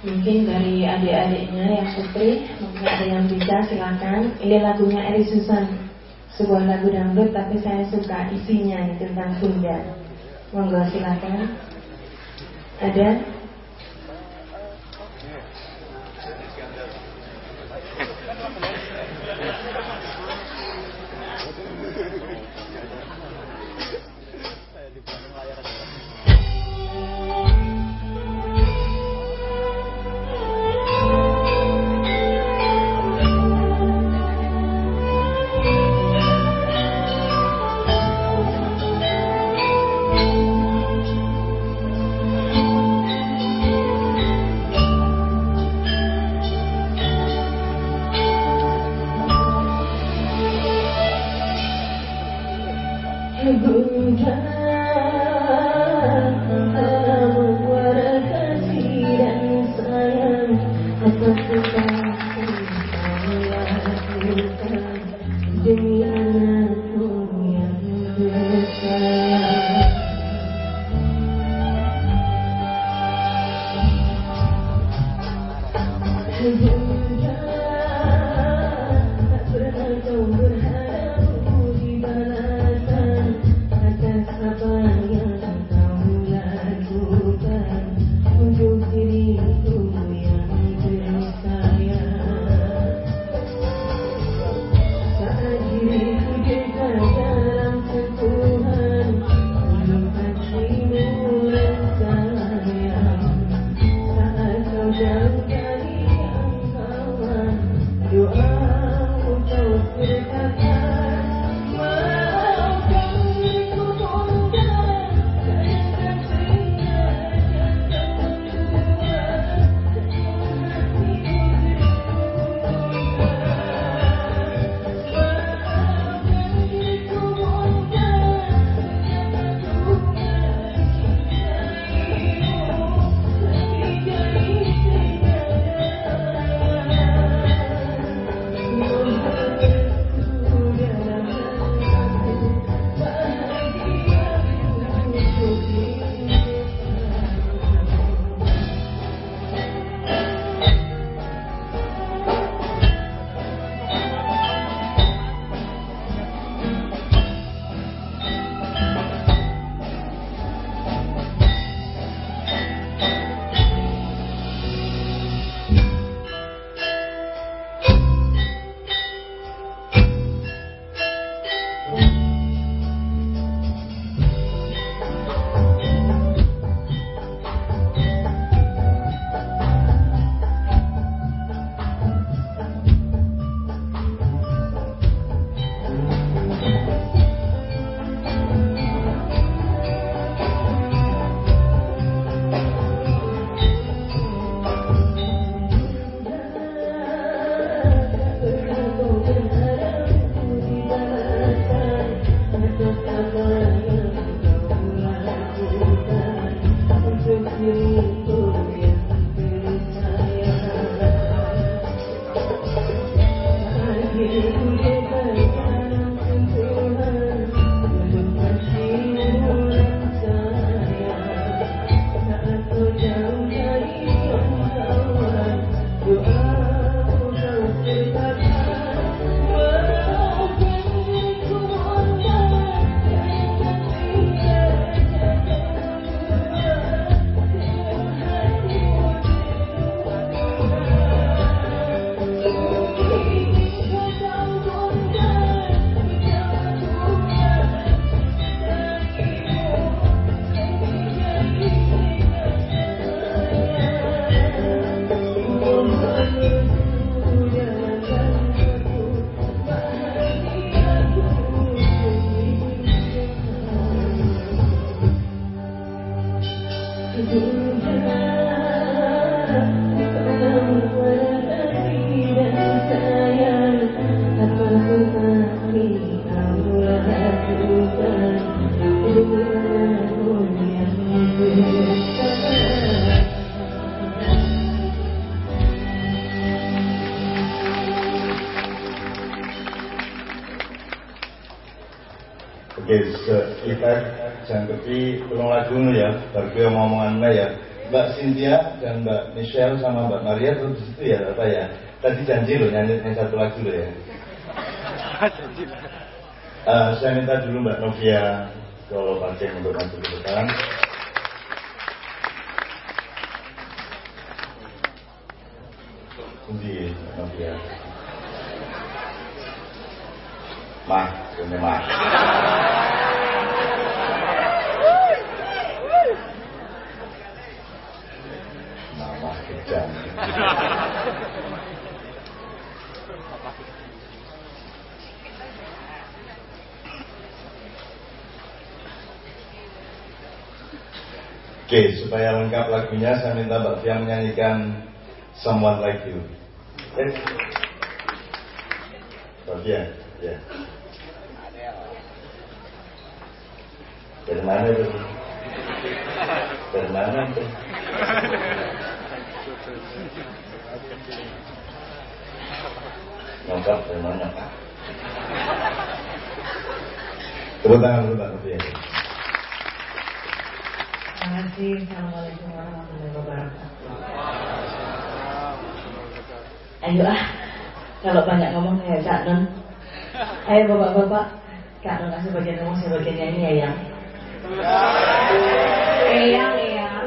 Mungkin dari adik-adiknya yang putri Mungkin ada yang bisa silakan. Ini lagunya Eri Susan Sebuah lagu dangdut tapi saya suka isinya tentang Sunda Monggo silakan. Ada? Barbe omongan Mbak ya. Mbak Cynthia dan Mbak Michelle sama Mbak Maria terus di situ ya Bapak ya. Tadi janji loh nyanyi yang satu lagu loh ya. janji. Eh, saya minta dulu Mbak Novia kalau pasti untuk bantu ke depan. Mbak Novia. Mah, ini mah. Oke, supaya lengkap lagunya saya minta Mbak Fia menyanyikan Someone Like You. Eh? Mbak Fia, ya. Dari mana itu? Dari mana itu? Lengkap dari mana? Tepuk tangan dulu Fia. Terima kasih. Assalamualaikum warahmatullahi wabarakatuh. Ayo ah, kalau banyak ngomong ya Kak Nun. Ayo bapak-bapak, Kak Nun bagian ngomong, saya bagian nyanyi ya yang. Eyang, eyang.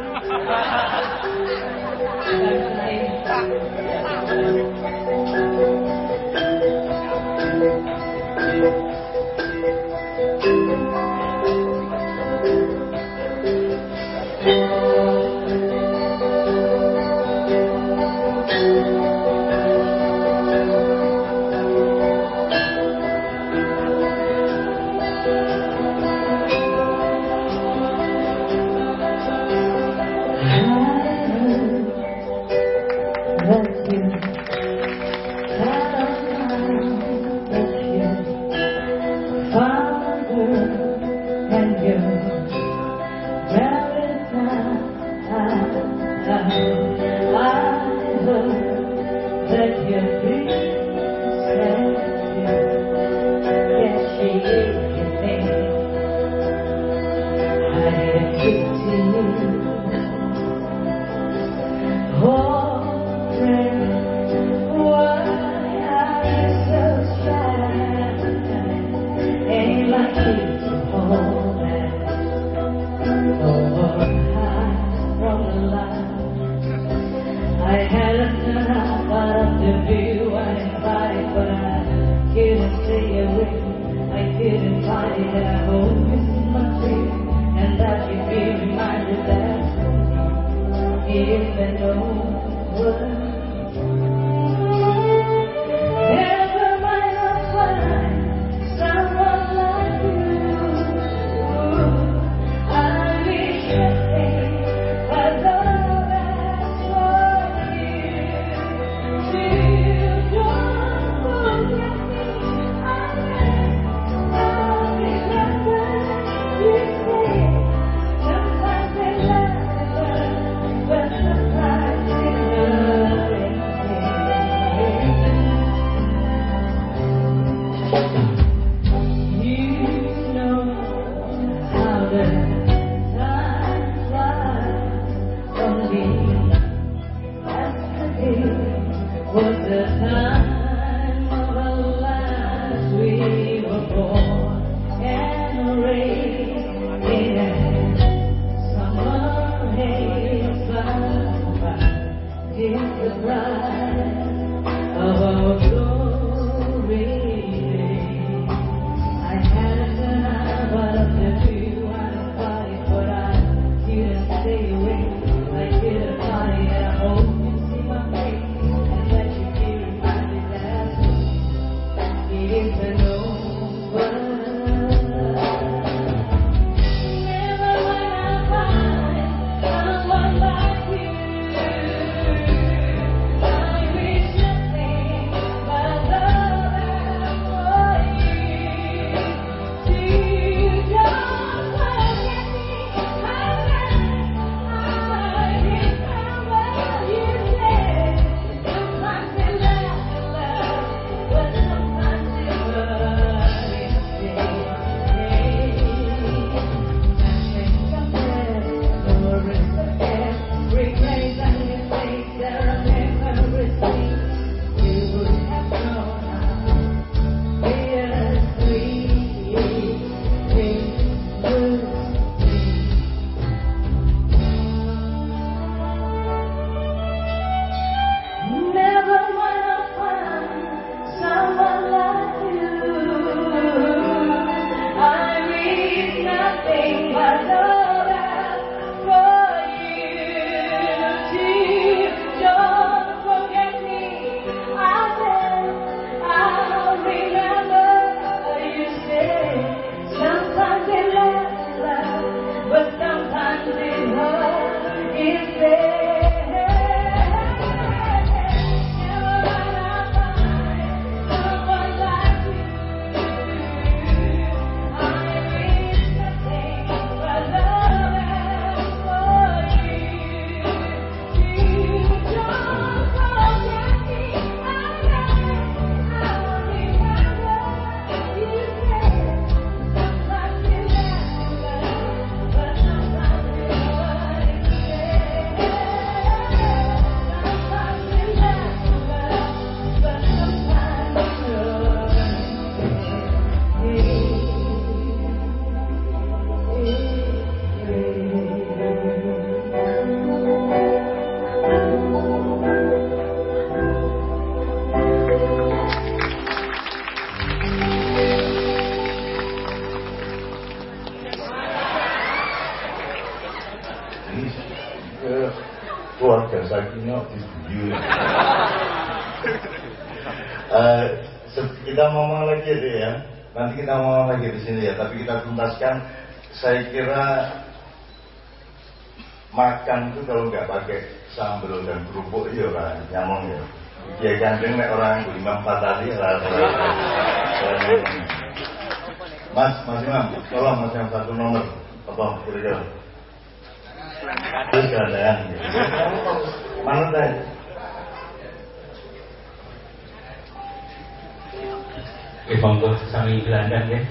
Saya kira makan itu kalau nggak pakai sambal dan kerupuk iya kan nyamong ya. Ya gandeng nek orang lima empat tadi Mas, Mas Imam, tolong Mas yang satu nomor apa kira-kira? Terus. Mana teh? Oke, monggo sami gelandang ya.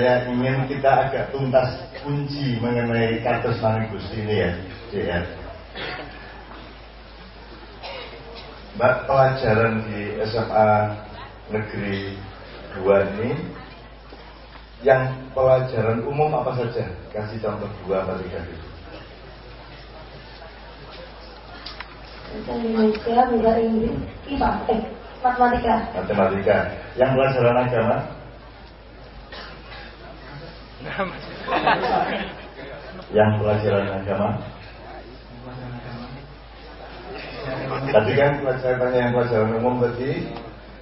Saya ingin kita agak tuntas kunci mengenai kasus Manigus ini ya, ya. Mbak pelajaran di SMA Negeri 2 ini yang pelajaran umum apa saja? Kasih contoh dua atau tiga gitu. Indonesia, bahasa Inggris, IPA, eh, matematika. Matematika. Yang pelajaran agama? Yang pelajaran agama? Tadi kan saya tanya yang pelajaran umum tadi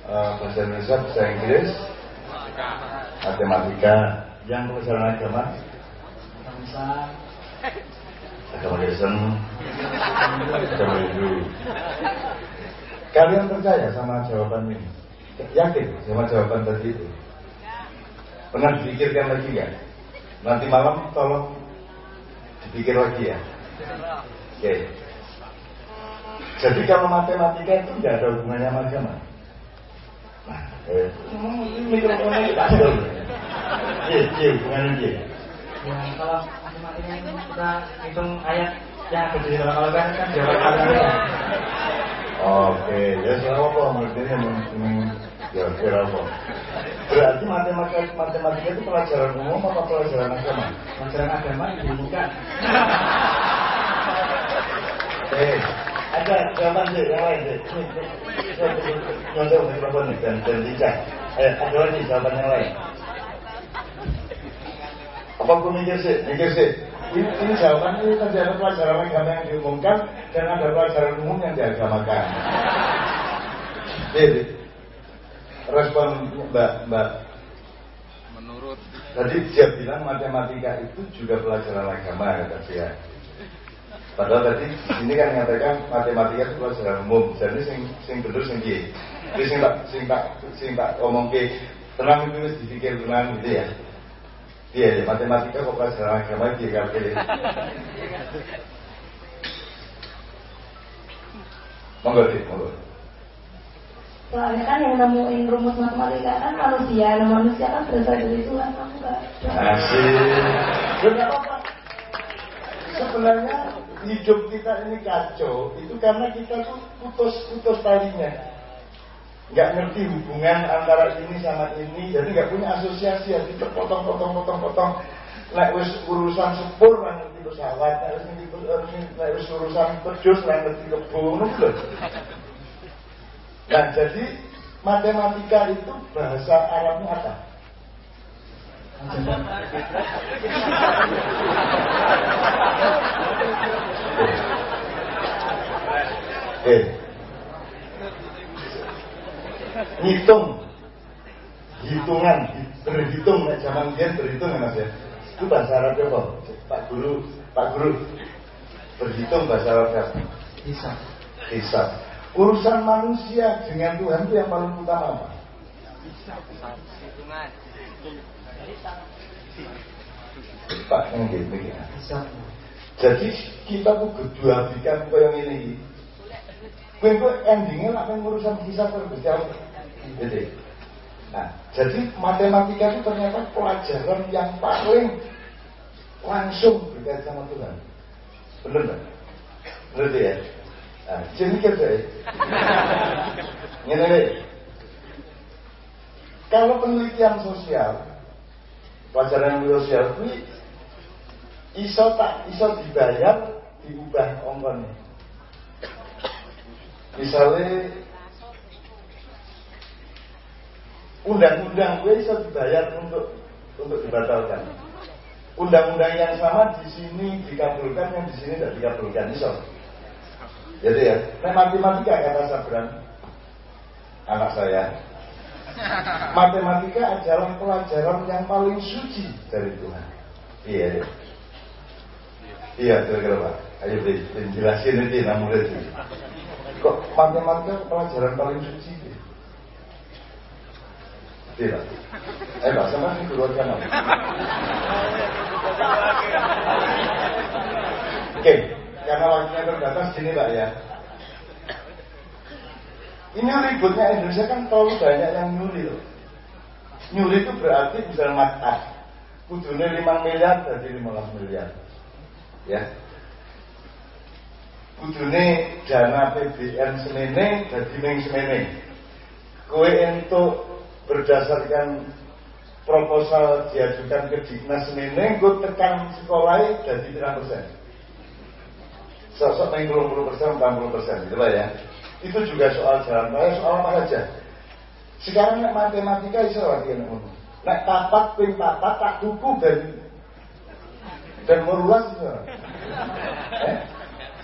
uh, bahasa Indonesia, bahasa Inggris, matematika. Yang pelajaran agama? Agama Kristen, agama Hindu. Kalian percaya sama jawaban ini? Yakin sama jawaban tadi itu? Pernah dipikirkan lagi nggak? Nanti malam tolong dipikir lagi ya. Oke. Jadi kalau matematika itu nggak ada hubungannya sama agama. Nah, eh, mikrofonnya kita ada. Iya, iya, hubungannya dia. Ya, kalau matematika itu kita hitung ayat yang ada di dalam Al-Quran kan jawabannya. Oke, ya apa mengerti yang ya kira apa? Berarti matematika matematika itu pelajaran umum apa pelajaran agama? Pelajaran agama dibuka. Eh, ada jawaban sih, yang lain sih. Nyontok mikrofon nih dan dan dicek. Eh, ada lagi jawaban yang lain. Apa aku mikir sih, mikir sih. Ini, ini jawaban ini tadi ada pelajaran agama yang diumumkan dan ada pelajaran umum yang diagamakan. Jadi, respon Mbak Mbak menurut Tadi dia bilang matematika itu juga pelajaran agama kata dia. Padahal tadi di sini kan mengatakan matematika itu pelajaran umum. Jadi sing sing bener sing piye? Jadi sing tak sing tak sing tak omong ke tenang itu wis dipikir tenang gitu ya. Iya, ya, matematika kok pelajaran agama dia kan pilih. Monggo deh, monggo. Soalnya kan yang nemuin rumus matematika kan manusia, nah manusia kan berasal dari Tuhan, kamu. Asik. Ya nggak apa-apa. Sebenarnya hidup kita ini kacau itu karena kita tuh putus-putus talinya. Nggak ngerti hubungan antara ini sama ini, jadi nggak punya asosiasi, jadi terpotong-potong-potong-potong. Nek wis urusan sepur lah ngerti pesawat, nek wis urusan pedus lah ngerti kebun, lho. Nah, jadi matematika itu bahasa Arabnya apa? Eh, ngitung, hitungan, berhitung, zaman dia berhitung ya mas ya. Itu bahasa Arabnya apa? Pak Guru, Pak Guru, berhitung bahasa Arabnya? Bisa. Hisab. Urusan manusia dengan Tuhan itu yang paling utama apa? Pak yang gitu ya. Bisa. Jadi kita tuh kedua bikin yang ini. Kue kue endingnya kan urusan hisab berbicara. Jadi, nah, jadi matematika itu ternyata pelajaran yang paling langsung berkaitan sama Tuhan. Bener nggak? Berarti ya. Jadi kita ini nih. Kalau penelitian sosial, pelajaran sosial ini iso tak iso dibayar diubah ongkon misalnya undang-undang gue iso dibayar untuk untuk dibatalkan. Undang-undang yang sama di sini dikabulkan yang di sini tidak dikabulkan iso jadi ya nah, matematika kata Sabran anak saya matematika adalah pelajaran yang paling suci dari Tuhan iya iya Iya, kira-kira Pak. Ayo deh, jelasin nanti namun murid ini. Kok matematika pelajaran paling suci? Tidak. Eh, Pak, sama ini keluarga. Oke, karena waktunya terbatas gini Pak ya. Ini ributnya Indonesia kan terlalu banyak yang nyuri loh. Nyuri itu berarti misalnya makar. Kudune 5 miliar jadi 15 miliar. Ya. Kudune dana PBN semene jadi ming semene. Kowe untuk berdasarkan proposal diajukan ke Dinas semene, gue tekan sekolah jadi berapa persen. Sosok main 20 persen, 80 persen, gitu lah ya. Itu juga soal jalan raya, soal apa saja. Sekarang nek matematika iso lagi nek ngono. Nek papat ping papat tak tuku dan dan meruas iso. Eh?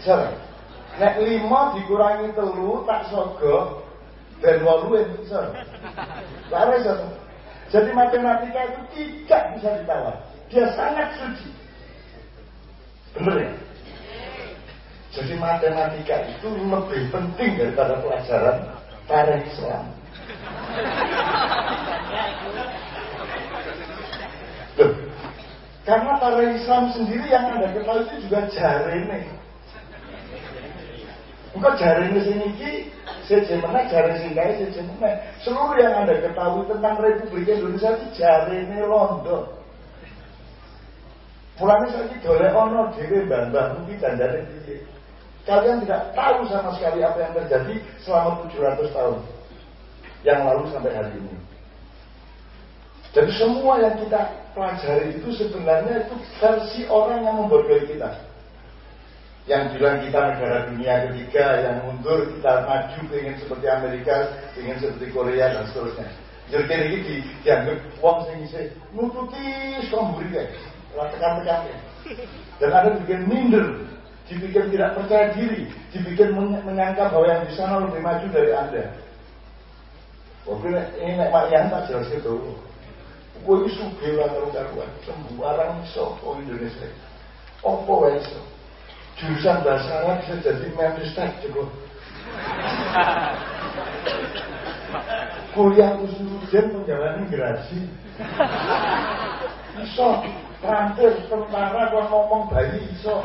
Iso. Nek lima dikurangi telu tak sogo dan walu iso. Lara iso. Jadi matematika itu tidak bisa ditawar. Dia sangat suci. Benar ya? Jadi matematika itu lebih penting daripada pelajaran tarikh Islam. Karena tarikh Islam sendiri yang anda ketahui itu juga jarene. Engkau jarene sini ki, sejen mana jari singkai sejen mana. Seluruh yang anda ketahui tentang Republik Indonesia itu jarene London. Mulanya saya ini dolek ono dewe mbah-mbah mungkin dandane piye. Kalian tidak tahu sama sekali apa yang terjadi selama 700 tahun yang lalu sampai hari ini. Jadi semua yang kita pelajari itu sebenarnya itu versi orang yang membodohi kita. Yang bilang kita negara dunia ketiga, yang mundur kita maju ingin seperti Amerika, ingin seperti Korea dan seterusnya. Jadi ini di, dianggap wong sing isih nututi somburi. Lah tekan-tekan Dan ada bikin minder, dibikin tidak percaya diri, dibikin menyangka bahwa yang di sana lebih maju dari Anda. Oke, ini nek mak yang tak jelas itu. Gue ini sugih lah karo karuan, sembarang oh Indonesia. Apa wae iso? Jurusan bahasa Arab bisa jadi Manchester juga. Kuliah usul ujian menjalani gerasi. Iso, terakhir tentara kalau ngomong bayi iso.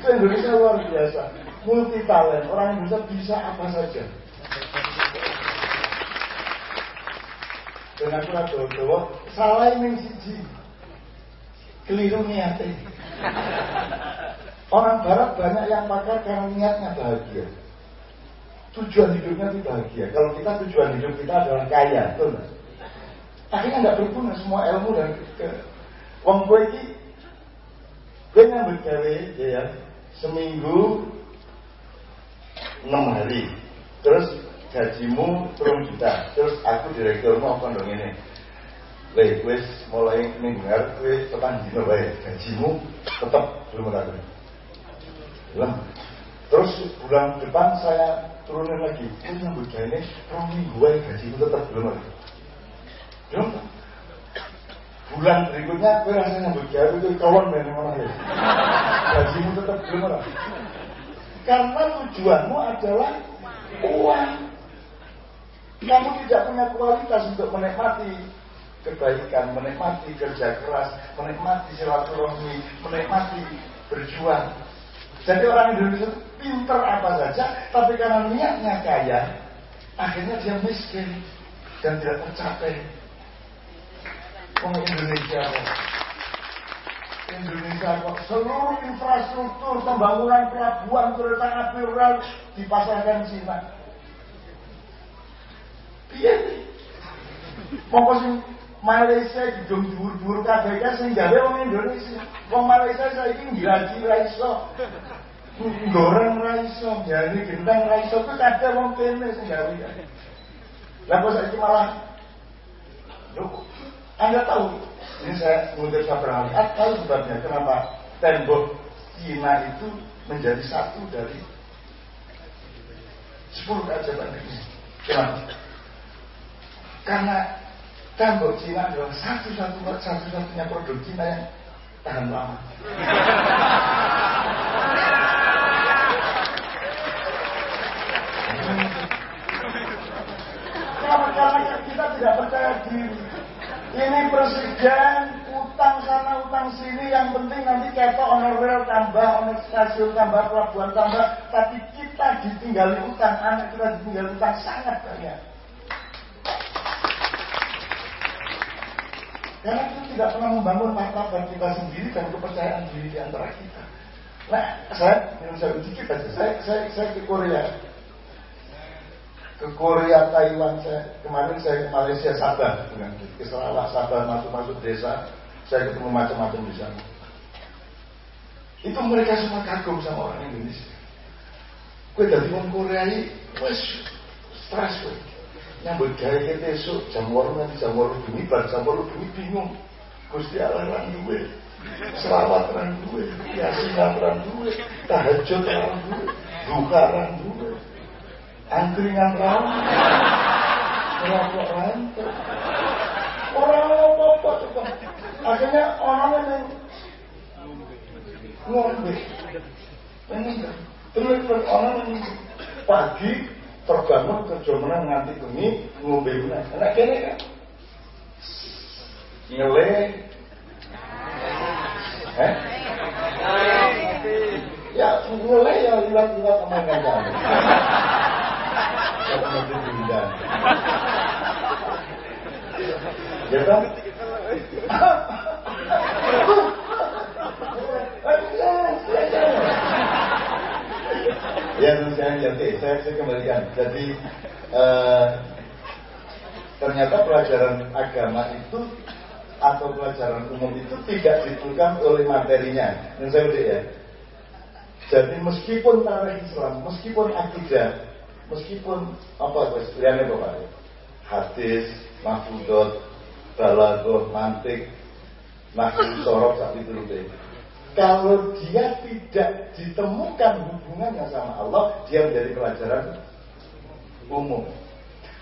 Itu Indonesia luar biasa. Multi talent. Orang Indonesia bisa apa saja. Dan aku rada dawa salah ning siji. Keliru niatnya. Orang barat banyak yang pakar karena niatnya bahagia. Tujuan hidupnya itu bahagia. Kalau kita tujuan hidup kita adalah kaya, betul? Akhirnya nggak berguna semua ilmu dan Wong gue ini gue nyambut gawe ya seminggu enam hari terus gajimu turun juta terus aku direktur mau dong ini Leh, gue mulai mingguar, gue tekan dino gajimu tetap belum ada. Belum. Terus bulan depan saya turunin lagi, gue nyambut ini, rong minggu bae, gajimu tetap belum ada. Belum. Bulan berikutnya, gue rasanya nyambut gawe itu kawan dari mana ya. Gajimu tetap belum ada. Karena tujuanmu adalah uang. Kamu tidak punya kualitas untuk menikmati kebaikan, menikmati kerja keras, menikmati silaturahmi, menikmati berjuang. Jadi orang Indonesia pinter apa saja, tapi karena niatnya kaya, akhirnya dia miskin dan tidak tercapai. Orang Indonesia. Indonesia kok seluruh infrastruktur pembangunan pelabuhan kereta api rel dipasarkan Cina. Iya nih. Sing Malaysia gedung dhuwur-dhuwur kabeh kan sing gawe Indonesia. Wong Malaysia saiki ngiraji ra iso. Goreng ra iso, jadi gendang ra iso ku kabeh wong kene sing gawe. Kok saiki malah Loh, Anda tahu, ini saya mengutip Sabra Ali, Anda tahu sebabnya kenapa tembok Cina itu menjadi satu dari sepuluh keajaiban dunia. Kenapa? Karena tembok Cina adalah satu-satunya satu-satunya produk Cina yang tahan lama. Kenapa? Karena kita tidak percaya diri. Ini presiden utang sana utang sini. Yang penting nanti ketok ono rel tambah ono stasiun tambah pelabuhan tambah. Tapi kita ditinggali utang anak kita ditinggali utang sangat banyak. Karena kita tidak pernah membangun martabat kita sendiri dan kepercayaan diri di antara kita. Nah saya yang saya sedikit aja saya, saya, saya ke Korea ke Korea, Taiwan, saya kemarin saya ke Malaysia Sabah dengan ke Sarawak Sabah masuk-masuk desa, saya ketemu macam-macam di sana. Itu mereka semua kagum sama orang Indonesia. Kue dari orang Korea ini, wes stres kue. Nyambut gawe kita esok jam waru nanti jam waru bunyi, bar jam waru bunyi bingung. Gusti Allah lan duwe. Selawat lan duwe, yasinan lan duwe, tahajud lan duwe, duka lan duwe angkringan rame rokok rantai orang apa-apa coba akhirnya orang yang ngombe. Meninggal terus orang yang pagi terbangun kerja menang nganti bengi ngombe menang. Anak kene kan ngele eh ya ngele ya liwat-liwat sama mobil diundang. Ya kan? Ya, saya oke, saya, saya kembalikan. Jadi eh, ternyata pelajaran agama itu atau pelajaran umum itu tidak ditentukan oleh materinya. Dan saya udah ya. Jadi meskipun tarikh Islam, meskipun akidah, meskipun apa istilahnya bapak hadis mahfudot balagoh mantik mahfud sorok itu deh kalau dia tidak ditemukan hubungannya sama Allah dia menjadi pelajaran umum.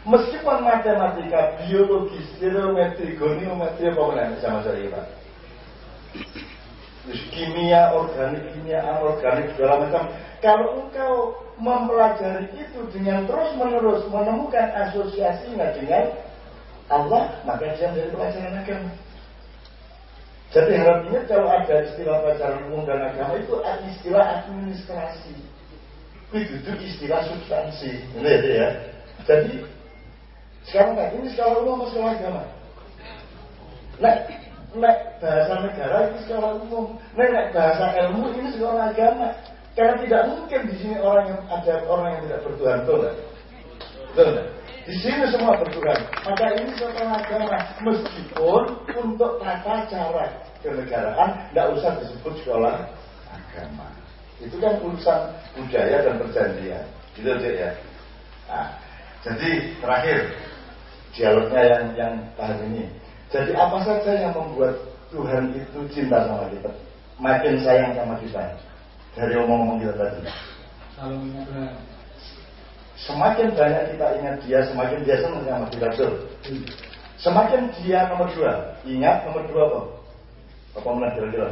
Meskipun matematika biologi stereometri goniometri apa mana sama saya Pak? Kimia organik kimia anorganik segala macam. Kalau engkau mempelajari itu dengan terus menerus menemukan asosiasinya dengan Allah, maka dia menjadi pelajaran agama. Jadi harapannya kalau ada istilah pelajaran umum dan agama itu istilah administrasi. Itu, itu istilah substansi. Ini ya. Jadi sekarang kan ini sekolah umum atau sekolah agama? Nah, nek bahasa negara itu sekolah umum. Nek bahasa ilmu ini sekolah agama. Karena tidak mungkin di sini orang yang ada orang yang tidak bertuhan, nggak? Betul? Di sini semua bertuhan. Maka ini sekolah agama, meskipun untuk tata cara kenegaraan tidak usah disebut sekolah agama. Itu kan urusan budaya dan perjanjian, gitu ya. Nah, jadi terakhir dialognya yang yang tahun ini. Jadi apa saja yang membuat Tuhan itu cinta sama kita, makin sayang sama kita dari omong-omong kita tadi. Semakin banyak kita ingat dia, semakin dia senang sama kita betul. Semakin dia nomor dua, ingat nomor dua apa? Apa menang kira-kira?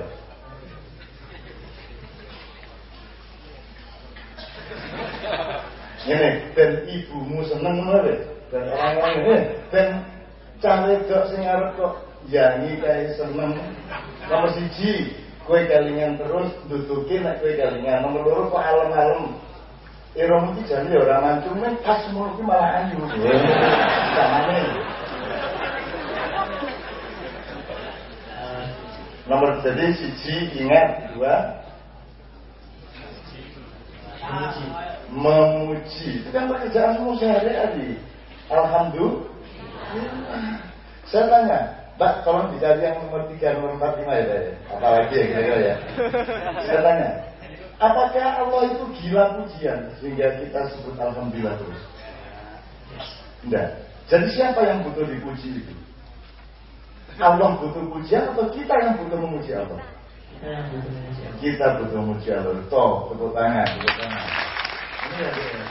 Ini dan ibumu seneng mana dan orang-orang ini dan cara dok sing arep kok yangi kayak seneng nomor siji kue kelingan terus duduki nek kue kelingan nomor loro kok alem-alem. Irung iki jane ya ora mancume pas semono ki malah ayu. Samane. Nomor jadi siji ingat dua. Memuji. Itu kan pekerjaanmu sehari-hari. Alhamdulillah. Saya tanya Mbak, tolong dicari yang nomor 3, nomor 4, 5 ya, ya. Apalagi ya kira-kira ya. Saya tanya, apakah Allah itu gila pujian sehingga kita sebut Alhamdulillah terus? Tidak. Jadi siapa yang butuh dipuji itu? Allah butuh pujian atau kita yang butuh memuji Allah? Kita butuh memuji Allah. Toh, tepuk tangan, tepuk tangan. Ini ya, ya.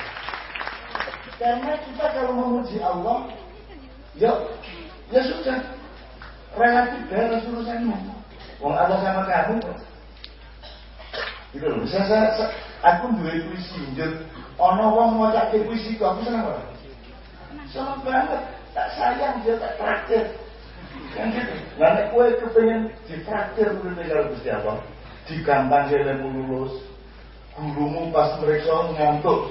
Karena kita kalau memuji Allah, ya, ya sudah, relatif beres urusannya. Wong Allah sama kamu kok. Gitu loh. Bisa saya, saya aku dua puisi, njur ono wong mau tak puisi kok aku seneng ora? Seneng banget. Tak sayang dia tak traktir. Kan gitu. Nah, nek kowe kepengin difraktir urip karo Gusti Allah, digampang lemu lulus. Gurumu pas mereka ngantuk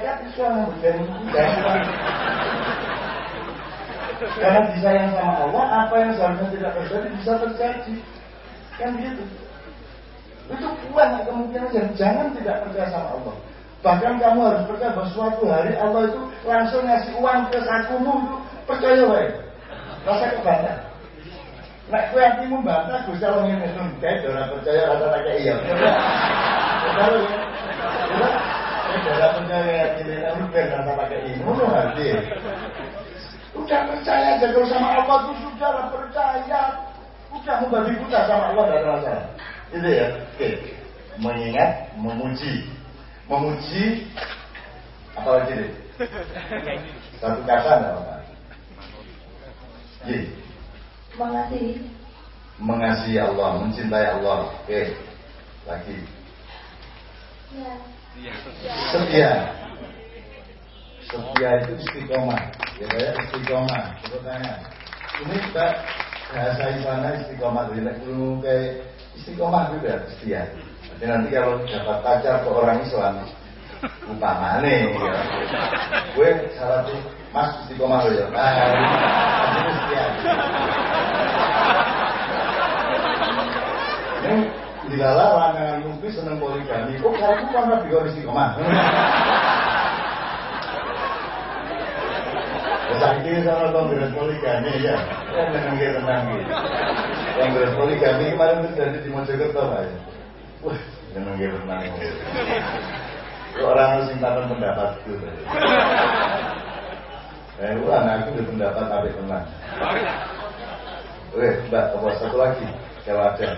kan itu yang Karena disayang sama Allah, apa yang seharusnya tidak terjadi bisa terjadi. Kan gitu. Itu banyak kemungkinan yang jangan tidak percaya sama Allah. Bahkan kamu harus percaya bahwa suatu hari Allah itu langsung ngasih uang ke sakumu itu percaya wae. Rasa kebangga. Nek kowe hatimu bantah Gusti Allah ngene kae ora percaya rasa tak iya. Kalau Ora percaya ben rasa pakai. Ngono hati. Udah percaya aja kalau sama Allah itu sudah lah percaya. Udah membagi buta sama Allah ada masalah. Itu ya. Oke. Mengingat, memuji. Memuji apa lagi deh? Satu kata enggak apa-apa. Ye. Mengasihi. Mengasihi Allah, mencintai Allah. Oke. Lagi. Ya. Setia. Setia itu istiqomah. Ya saya istiqomah. Coba tanya. Ini kita bahasa sana istiqomah. Jadi dulu kayak istiqomah juga setia. Jadi nanti kalau dapat pacar ke orang Islam, umpamane ya. Gue salah tuh Mas istiqomah lo ya. Nah, setia. Ini dilala lanangan mungkin seneng poligami. Oh, kalau aku kan lebih kau istiqomah. Saiki sama kongres poligami ya, kan dengan kita tenang gitu. Kongres poligami kemarin terjadi di Mojokerto pak ya. Wah, dengan kita tenang. Orang harus simpan pendapatku. Eh, lu anakku udah pendapat tapi tenang. Oke, mbak, apa satu lagi kalau ada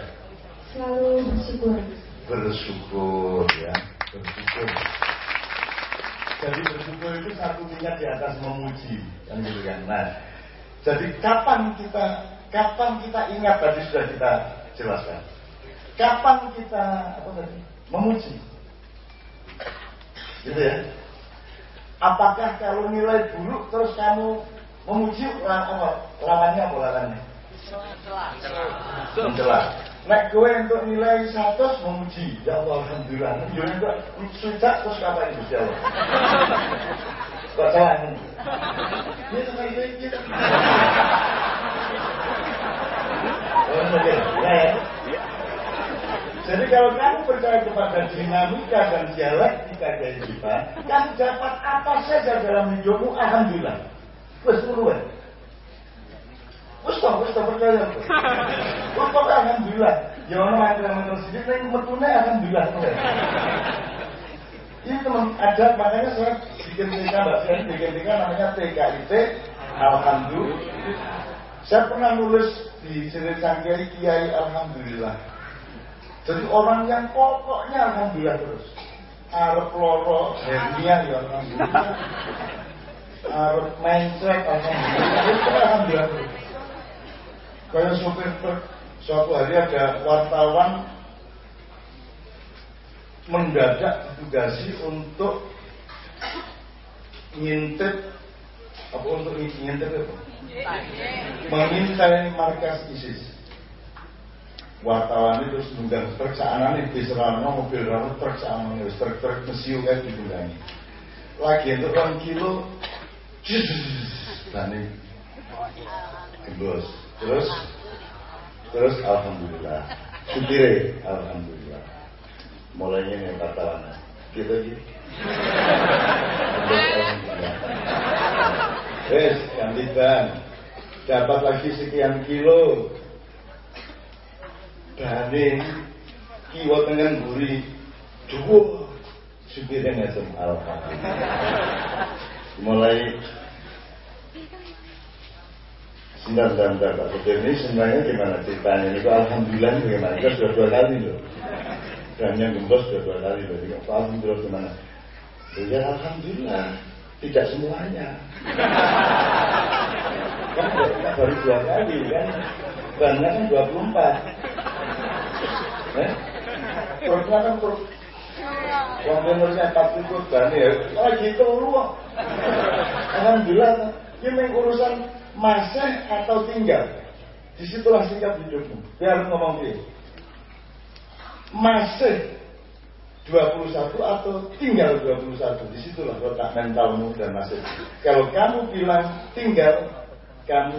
Selalu bersyukur. bersyukur ya, bersyukur. Jadi bersyukur itu satu tingkat di atas memuji, kan gitu kan. Nah, jadi kapan kita kapan kita ingat tadi sudah kita jelaskan. Kapan kita apa tadi memuji, gitu ya. Apakah kalau nilai buruk terus kamu memuji lawannya apa lawannya? Mencela. Nek kowe untuk nilai 100 memuji, ya Allah alhamdulillah. Yo untuk sujud terus apa itu ya Allah? Kok salah ini? Ini seperti itu. Oh, oke. Ya, ya. Jadi kalau kamu percaya kepada dinamika dan dialektika kehidupan, kamu dapat apa saja dalam hidupmu, alhamdulillah. Wes puluhan. Wes toh, wes toh percaya. Wes toh alhamdulillah. Ya ono mantra-mantra sedikit, tapi metune alhamdulillah. Ini teman ada makanya saya bikin TK mbak saya bikin TK namanya TKIT Alhamdulillah. Saya pernah nulis di Sangkiai Kiai Alhamdulillah. Jadi orang yang pokoknya alhamdulillah terus. Arab loro, hernia ya alhamdulillah. Arab mencret alhamdulillah. Itu alhamdulillah terus. Kayak sopir truk, suatu hari ada wartawan mendadak ditugasi untuk ngintip apa untuk ngintip apa? Mengintai markas ISIS. Wartawan itu terus nunggang truk saanane bis rano mobil rano truk wis truk truk mesiu kae ditunggangi lagi untuk orang kilo dan ini. Gembos terus? Terus alhamdulillah. Supire alhamdulillah. Mulainya nih wartawan gitu gitu. Wes, ganti ban. Dapat lagi sekian kilo, Dane kiwa tengen buri dhuwur supire ngeten alhamdulillah. Mulai Sebentar, sebentar, sebentar, Pak Supir ini sebenarnya gimana ceritanya? Ini Alhamdulillah ini bagaimana? Kita sudah dua kali loh. Dan yang gembos sudah dua kali loh. Ini kok Alhamdulillah gimana? Ya Alhamdulillah, tidak semuanya. kan baru dua kali kan? Banyak kan 24. Eh? Perutnya kan perut Wong umurnya 40 kurban ya, lagi telu kok. Alhamdulillah, ini urusan masih atau tinggal. Di situlah sikap hidupmu. Biar ngomong dia. Masih 21 atau tinggal 21. Di situlah letak mentalmu dan masih. Kalau kamu bilang tinggal, kamu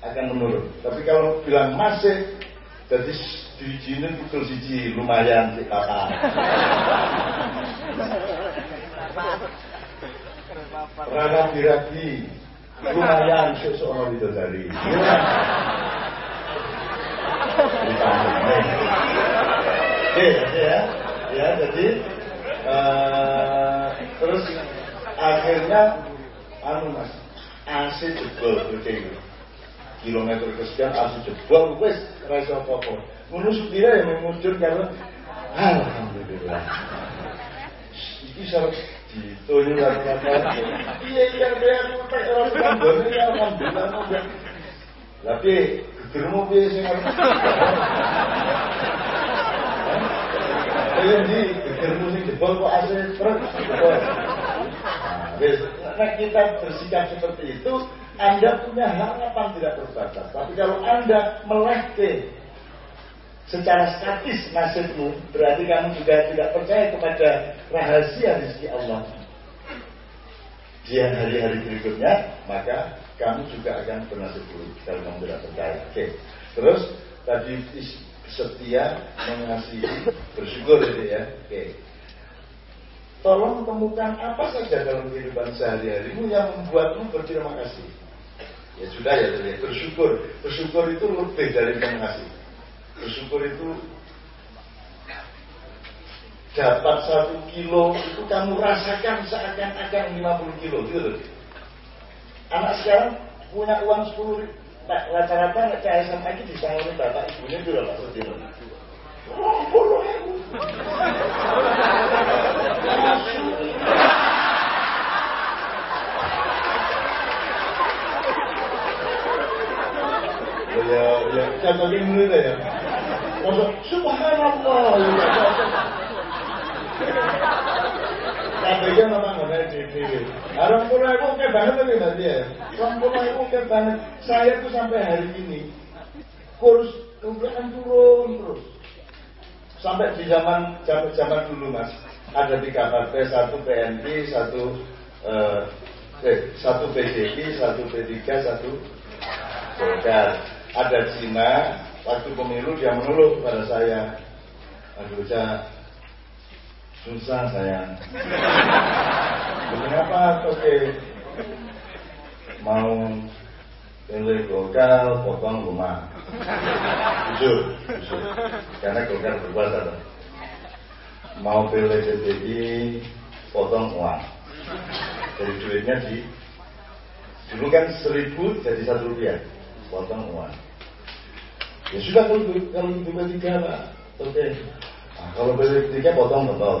akan menurun. Tapi kalau bilang masih, jadi diizinin betul siji lumayan kita Rana biragi lumayan seseorang itu dari Oke, ya, ya, jadi uh, terus akhirnya anu mas, AC jebol kucing kilometer kesekian AC jebol wes rasa apa-apa. Ngono supirnya yang mujur karena alhamdulillah. Iki kata-kata iya iya dia aku tak ora sambone ya alhamdulillah mobil tapi sing arep Kalian di sing jebol kok truk jebol. Nah, kita bersikap seperti itu, Anda punya harapan tidak terbatas. Tapi kalau Anda melehke secara statis nasibmu, berarti kamu juga tidak percaya kepada rahasia rezeki Allah. Dia hari-hari berikutnya, maka kamu juga akan bernasib buruk kalau kamu tidak percaya. Oke. Terus tadi setia, mengasihi, bersyukur itu ya. Oke. Tolong temukan apa saja dalam kehidupan sehari-harimu yang membuatmu berterima kasih. Ya sudah ya, ya, bersyukur. Bersyukur itu lebih dari kasih. Bersyukur itu dapat satu kilo itu kamu rasakan seakan-akan 50 kilo gitu Anak sekarang punya uang 10 rata-rata cahaya sama lagi disangoni bapak ibunya juga pak Sudiro. Oh, puluh Ya, ya, contohnya murid ya. Masuk, subhanallah. Kabehnya memang ada di TV. Orang pulau itu banget tapi berarti ya. Orang pulau itu oke banget. Saya tuh sampai hari ini kurus kemudian turun terus. Sampai di zaman zaman, zaman dulu mas, ada tiga partai, satu PNP, satu eh, eh, satu PDI, satu P3, satu Golkar. Ada Cina, waktu pemilu dia mengeluh kepada saya. Aduh, saya susah sayang. Kenapa? Oke, mau pilih Golkar, potong rumah. Jujur, jujur. Karena Golkar berkuasa. Mau pilih PDI, potong uang. Jadi duitnya di dulu kan seribu jadi satu rupiah, potong uang. 也是刚刚回刚刚回北京看吧对不对啊刚刚回北你该包装的包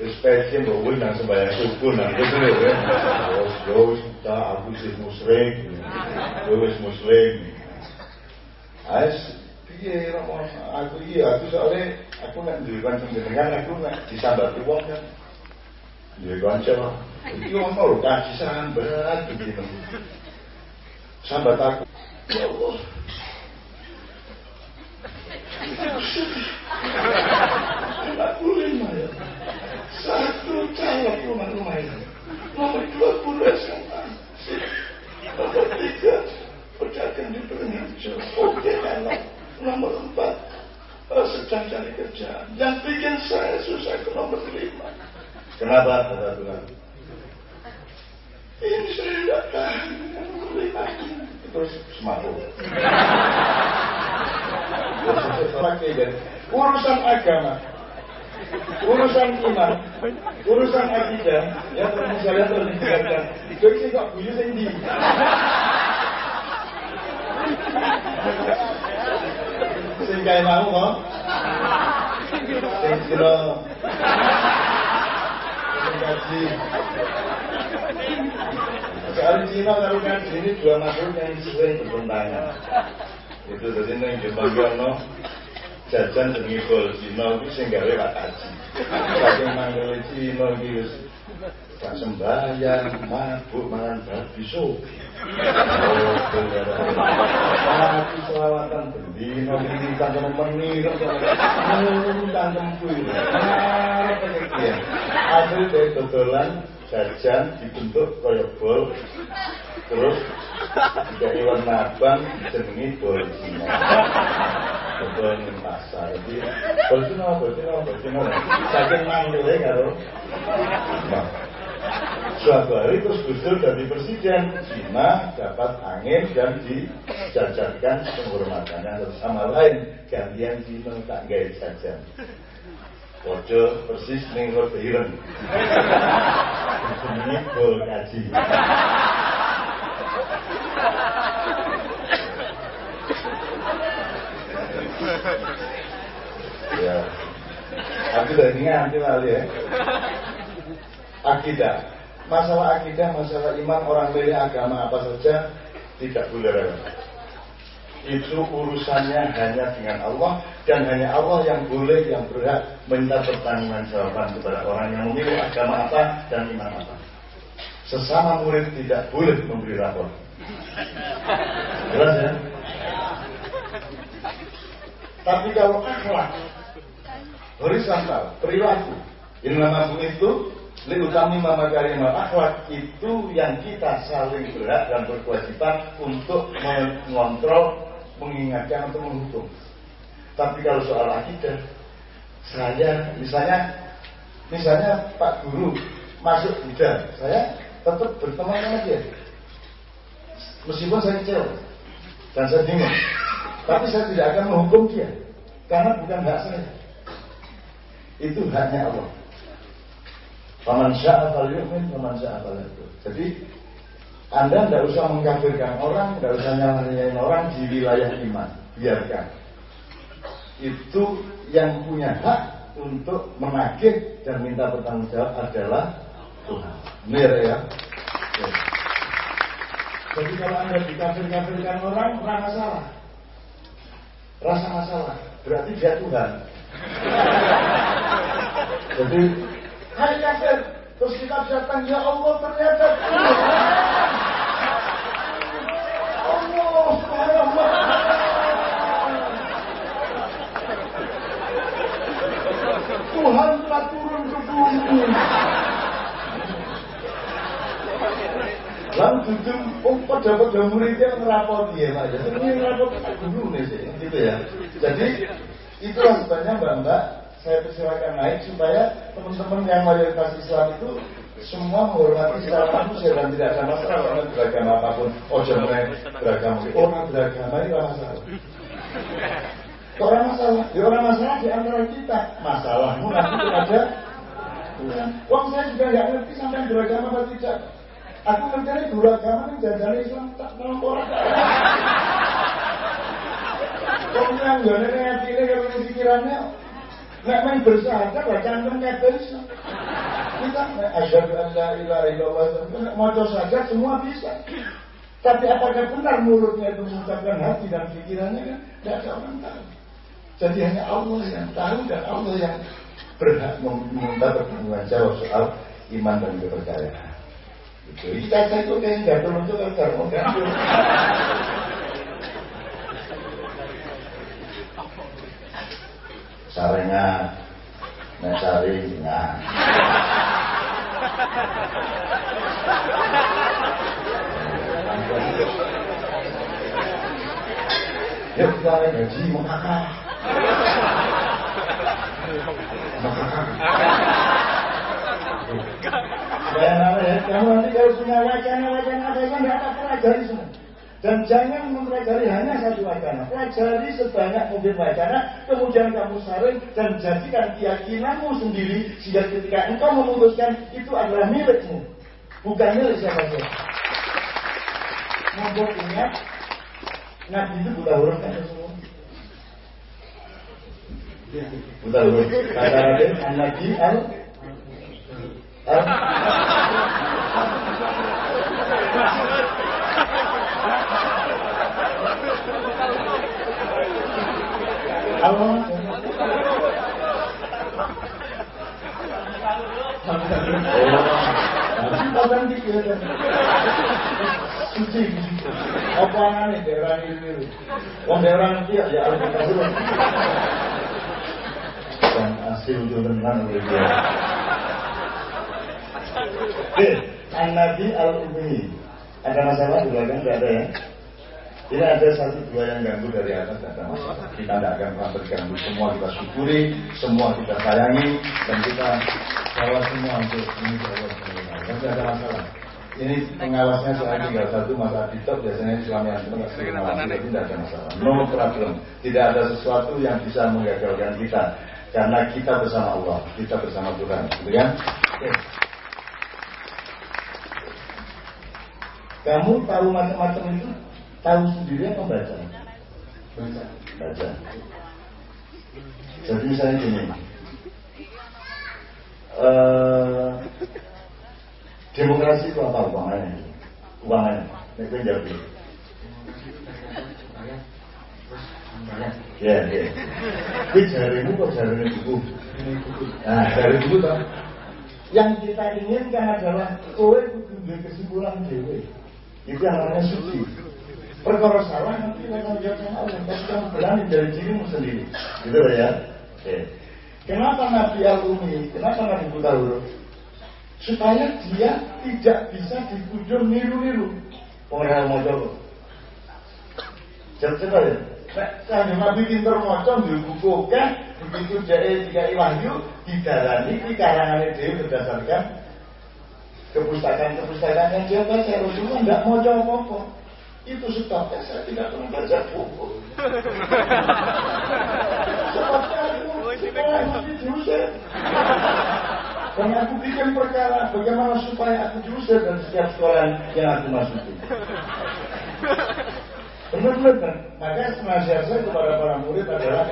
spesies bahwa nang sembahyang subuh nang itu ya terus terus kita aku sih muslim terus muslim as piye aku iya aku soalnya aku nggak duwe jenengan aku nggak disambat uang kan duwe kanca iki wong mau kasih sambat begini sambat aku ya Allah lima ya. Satu calon rumah-rumah ini. Nomor dua guru SMA. Nomor tiga pedagang di Purworejo. Oke enak. Nomor empat eh, sedang cari kerja. Yang bikin saya susah ke nomor lima. Kenapa? Kata Tuhan. Ini saya tidak tahan. Terus semaput. Urusan agama, urusan iman, urusan akidah, ya misalnya terus dijelaskan. Jadi guyu sing ndi? Sing kae mau kok. Sing kaji. Soal Cina karo kaji ini dua makhluk yang sering bertentangan. Itu tadi neng Jepang no jajan dengi bol jino itu singgalnya kak haji tapi manggil jino itu kak sembahyang mabuk malam babi sobi tapi selawatan berdino ini tanpa memenir ini tanpa mpuyuh ini tanpa mpuyuh Jajan dibentuk kaya bol, terus jadi warna abang jenengi bol Cina. Bol ning pasar. Jadi bol Cina, bol Cina, bol Cina. Saking manggilnya karo. Nah, Suatu hari terus Gus Dur dari presiden Cina dapat angin dan dijajarkan penghormatannya sama lain gantian Cina tak gaya jajan Ojo persis ning roti ireng. Ini bol kaji. ya. Udah ingat nanti ya. Akidah. Masalah akidah, masalah iman orang milih agama apa saja tidak boleh. Itu urusannya hanya dengan Allah dan hanya Allah yang boleh yang berhak minta pertanggungan jawaban kepada orang yang memilih agama apa dan iman apa. Sesama murid tidak boleh memberi rapor. Jelas ya? Tapi kalau akhlak, horizontal, perilaku, ini nama itu Liutami mama karimah akhlak itu yang kita saling berhak dan berkewajiban untuk mengontrol, mengingatkan atau menghukum. Tapi kalau soal akidah, saya misalnya misalnya Pak Guru masuk Buddha, saya tetap berteman sama dia. Meskipun saya kecewa dan saya bingung, tapi saya tidak akan menghukum dia karena bukan hak saya. Itu haknya Allah. Paman sya'a fal yu'min, paman sya'a fal Jadi Anda tidak usah mengkafirkan orang, tidak usah nyalahin orang di wilayah iman. Biarkan. Itu yang punya hak untuk menagih dan minta bertanggung jawab adalah Tuhan. Benar ya? ya. Jadi kalau Anda dikafir-kafirkan orang, rasa masalah. Rasa masalah. Berarti dia Tuhan. Jadi Hai kafir. Terus kita datang, ya Allah ternyata Allah subhanallah. Tuhan telah turun ke bumi. Lalu duduk, oh pada-pada muridnya ngerapot dia aja. Ini ngerapot guru nih sih, gitu ya. Jadi itulah sebabnya mbak-mbak saya persilakan naik supaya teman-teman yang mayoritas Islam itu semua menghormati secara manusia dan tidak ada masalah dengan beragama apa pun. Oh jangan beragama, orang beragama ini masalah. Orang masalah, ya orang masalah di antara kita. Masalahmu nanti ada. Wong saya juga nggak ngerti sampai beragama atau tidak. Aku ngerti beragama ini jajan Islam tak mau orang. Wong yang gak ngerti ini kalau pikirannya Nek main bersahadat lah cantum bisa. Kita asyhadu an la ilaha illallah. Nek maca saja semua bisa. Tapi apakah benar mulutnya itu mengucapkan hati dan pikirannya kan tidak ada orang tahu. Jadi hanya Allah yang tahu dan Allah yang berhak meminta pertanggungan jawab soal iman dan kepercayaan. Itu. Kita itu kayak nggak tuh kan mau sarengan nek saring nah Ya kita gaji mengakak. Ya, kamu nanti kalau punya wacana-wacana apa yang nggak tak pelajari semua. Dan jangan mempelajari hanya satu wacana. Pelajari sebanyak mungkin wacana, kemudian kamu saring dan jadikan keyakinanmu sendiri sehingga ketika engkau memutuskan itu adalah milikmu, bukan milik siapa saja. Mumpung ingat, Nabi itu buta huruf kan Buta huruf. Kata Nabi, Nabi al al Allah. Oh. Apa anane daerah ini? Wong daerah nanti ya ya hasil untuk tenang gitu. Oke, An-Nabi Al-Umi. Ada masalah di belakang? Tidak ada ya? Ini ada satu dua yang ganggu dari atas tidak ada masalah. Kita tidak akan pernah terganggu. Semua kita syukuri, semua kita sayangi, dan kita bawa semua untuk ini Allah Tapi ada masalah. Ini pengawasnya saya tinggal satu masa TikTok biasanya Islam yang itu tidak ada masalah. No problem. Tidak ada sesuatu yang bisa menggagalkan kita. Karena kita bersama Allah, kita bersama Tuhan. Gitu kan? Oke. Kamu tahu macam-macam itu tahu sendiri apa baca? Baca. Baca. Jadi misalnya gini, eh, demokrasi itu apa uangnya? Uangnya, itu jawab. Ya, ya. Ini jarimu kok jarimu buku? Nah, jari buku toh. Yang kita inginkan adalah kowe kudu kesimpulan dewe. Itu yang namanya suci. Perkara salah nanti akan jawab sama Allah. Tapi kamu berani dari dirimu sendiri. Gitu ya. Oke. Kenapa Nabi Al-Umi? Kenapa Nabi Buta Huruf? Supaya dia tidak bisa dikujur niru-niru. Pengenalan modal. Coba ya. Nah, Nabi pinter mocong di buku kan begitu jadi tiga wahyu didalani di karangan dia berdasarkan kepustakaan-kepustakaan yang dia baca. Rasulullah tidak mau jawab apa-apa. Itu sebabnya saya tidak pernah baca buku. Sebabnya aku supaya aku diusir. Dan aku bikin perkara bagaimana supaya aku diusir dari setiap sekolah yang aku masuki benar-benar maka nasihat saya kepada para murid adalah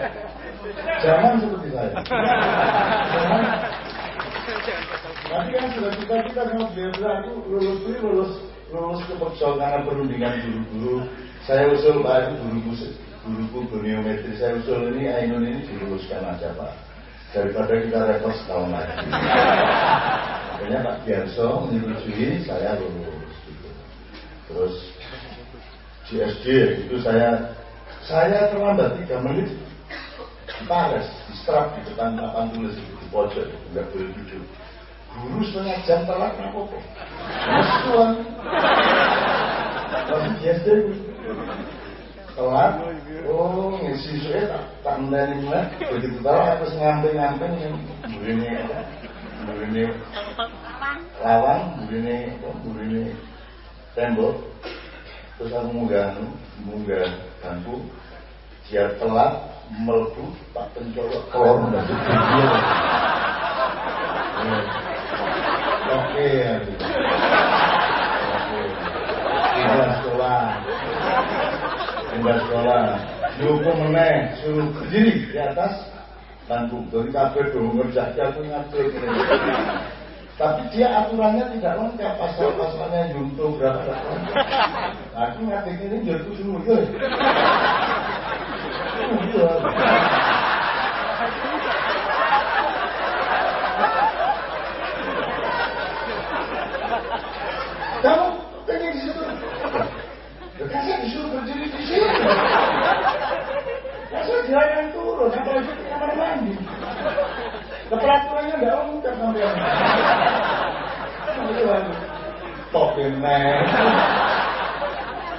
jangan seperti saya jangan Nanti kan sudah kita kita sama beliau bilang lulus ini lulus lulus ke karena perundingan guru-guru. Saya usul baru guruku guruku biometri saya usul ini Ainun ini diluluskan aja pak daripada kita repot setahun lagi. Makanya Pak Biarso menyetujui saya lulus. Gitu. Terus di itu saya saya terlambat tiga menit. Di Paris, di depan papan tulis di pojok, nggak boleh duduk. Guru setengah jam telat kenapa kok mas tuan biasa telat. Oh ngisi suwe tak tak mendani mulai. Begitu tahu harus ngamping-ngamping. Yang begini begini lawang begini begini tembok terus aku munggah munggah bangku dia telat melebu tak pencolok kelor Oke ya. Sekolah. Pindah sekolah. Dihukum meneh, suruh berdiri di atas bangku. Dari kafe dong ngerjaki aku ngatur. Tapi dia aturannya tidak lengkap pasal-pasalnya junto berapa berapa. Aku ngatik ini jatuh semua. Iya. Kamu pengen di situ. Kan saya disuruh berdiri di sini. Ya saya jalan di kamar mandi. Keperaturannya nggak lengkap sampai meneh.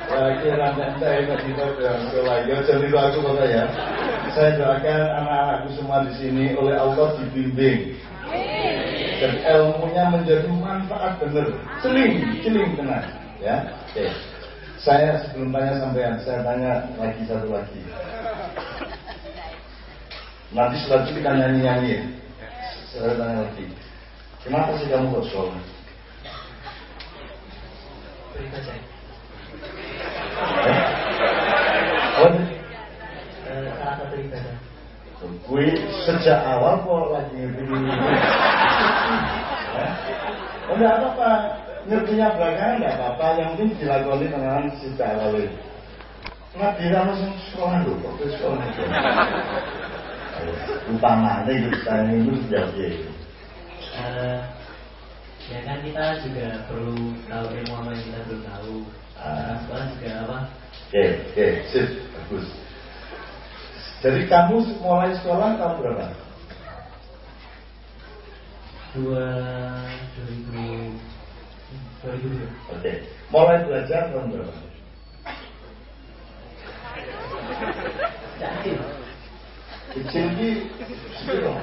Ya kira nanti kita lagi. Jadi aku kata ya. Saya doakan anak-anakku semua di sini oleh Allah dibimbing dan ilmunya menjadi manfaat benar. Celing, celing tenang. Ya, oke. Saya sebelum tanya sampean, saya tanya lagi satu lagi. Nanti setelah itu kita nyanyi-nyanyi. ya. Saya tanya lagi. Kenapa sih kamu kok? Beribadah. Eh? Oh, Eh, salah satu ibadah. Gue sejak awal kok lagi ngerti Eh? Oh, enggak apa-apa. Ngertinya belakangan enggak apa-apa. Yang penting dilakoni dengan sejak awal bilang langsung sekolah dulu. Kok sekolah? Utamanya itu saya itu sejak dia. Eh, ya kan kita juga perlu tahu ilmu apa yang kita belum tahu. Karena sekolah juga apa? Oke, oke, sip, bagus. Jadi kamu mulai sekolah tahun berapa? Dua, dua ribu, dua ribu. Oke, mulai belajar tahun berapa? Yakin? Kecil di sepuluh.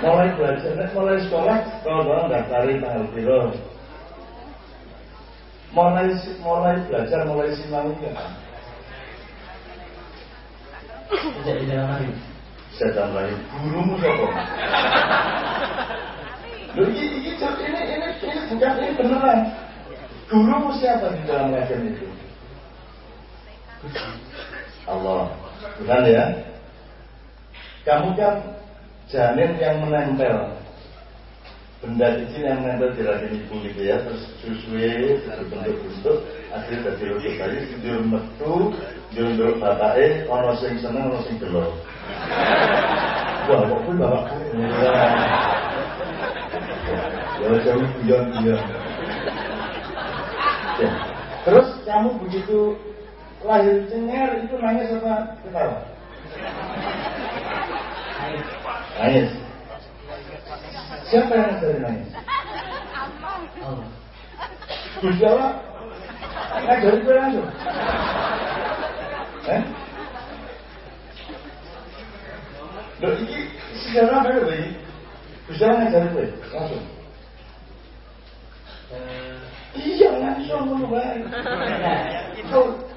Mulai belajar, nek mulai sekolah, kalau orang daftarin tanggal piro. Mulai mulai belajar, mulai sinau ya. Sejak di dalam hari. Saya tambahin, gurumu siapa? Loh, ini, ini, ini, ini, ini bukan ini beneran. Gurumu siapa di dalam latihan itu? Allah. Bukan ya? Kamu kan janin yang menempel. Benda kecil yang menempel di rahim ibu gitu ya. Terus susunya berbentuk-bentuk akhirnya jadi lutut tadi jujur metu jujur bapaknya ono sing seneng ono sing gelo. Wah kok pun bapakku ya jauh guyon Ya. terus kamu begitu lahir cengar itu nangis apa? Ketawa Air. nangis siapa yang ngajarin nangis Allah. Gusti Allah ngajarin gue langsung. Eh? Loh ini sejarah apa ya ini? Gusti Allah ngajarin gue langsung. Eh, Iya langsung ngono bae.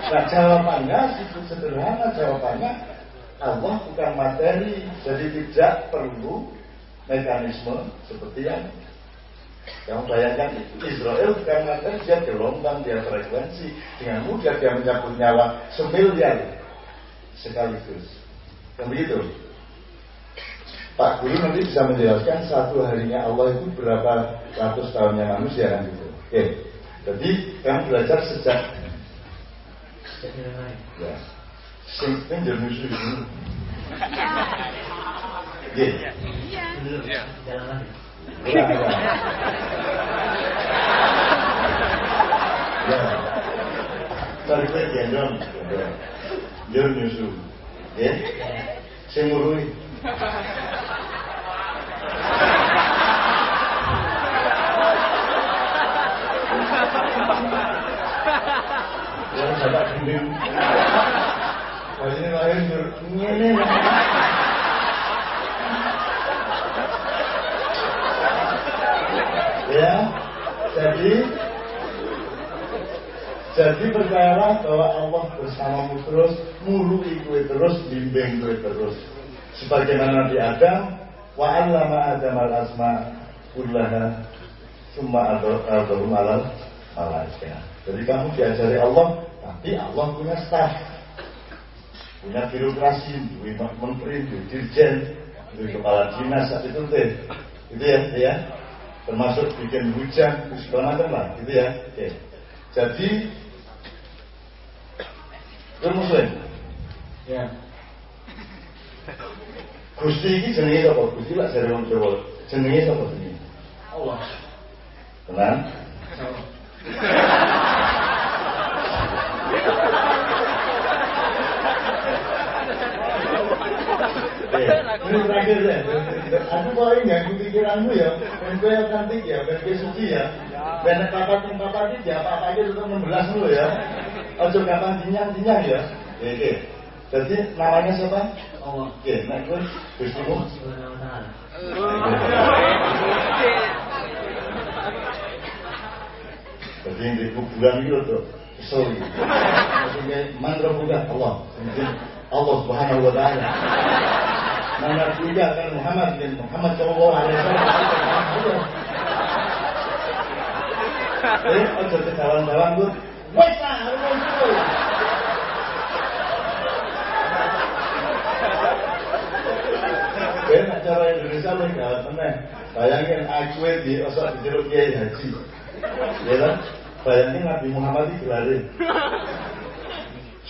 Nah jawabannya sederhana jawabannya Allah bukan materi jadi tidak perlu mekanisme seperti yang kamu bayangkan itu. Israel bukan materi dia gelombang dia frekuensi. Dengan mudah dia menyambut nyawa semiliar sekaligus. Kan begitu? Pak Guru nanti bisa menjelaskan satu harinya Allah itu berapa ratus tahunnya manusia kan gitu. Oke. Jadi kamu belajar sejak sejak di dalam hari. Ya. Sing sing jadi musuh ini. Nggih. Dulu, Iya. di dalam hari. Ya, ya. Ya. Cari kowe gendong. Jadi musuh. Ya. Sing ngurui. Yang sahabat gending. Ini lahir ngene. Ya, jadi jadi percayalah bahwa Allah bersamamu terus, murui kue terus, bimbing kue terus. Sebagaimana Nabi Adam, wa allama Adam al asma kullaha summa adzahum alal malaika. Jadi kamu diajari Allah, tapi Allah punya staff, punya birokrasi, punya menteri, punya dirjen, punya kepala dinas, itu deh. Itu ya, ya termasuk bikin hujan segala lah gitu ya oke Jadi Lu muslim? Ya. Gusti iki jenenge sapa? Gusti lak jare wong Jawa. Jenenge sapa jenenge? Allah. Tenan? Eh, Ini terakhir ya. Aku paling ganggu pikiranmu ya. Ben kowe cantik ya, ben kowe suci ya. Ben papat yang iki ya, apa aja tetap membelas dulu ya. Ojo gampang dinyang-dinyang ya. Oke. Jadi namanya siapa? Allah Oke, nah kowe Gustimu. Jadi di kuburan itu tuh gitu. Maksudnya mantra bukan Allah. Mungkin Allah subhanahu wa ta'ala. Mana tiga kan Muhammad bin Muhammad sallallahu alaihi wasallam. Eh, ojo kedawan-dawan gue. Wes lah, lah. Ben nak cara Indonesia lu gak meneh. Bayangin aku di osok dijeruk kiai haji. Ya kan? Bayangin Nabi Muhammad itu gelare.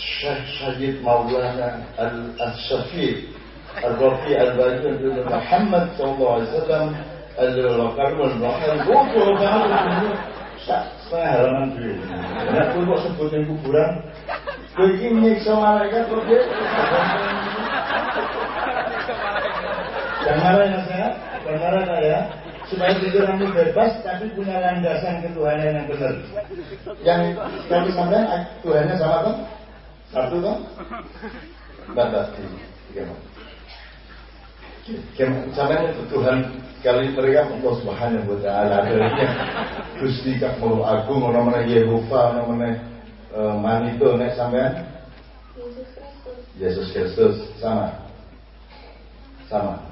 Syekh Syed Maulana Al-Syafiq Al-Rafi Al-Bajun bin Muhammad sallallahu alaihi wasallam Al-Qarim Al-Rahim Gogo banget Setengah halaman dulu Nah, aku kok sebutin kuburan Gue ini nyiksa malaikat kok dia Jangan marah ya saya, jangan marah saya. Supaya pikiranmu bebas, tapi punya landasan ketuhanan yang benar. Yang kami sampaikan Tuhannya sama kan? Satu kan? Mbak Bakti. Gimana? Sampai itu Tuhan kali mereka Allah Subhanahu wa taala adanya Gusti Kak Mulu Agung ono meneh Yehova meneh eh, Manito nek sampean Yesus Kristus sama sama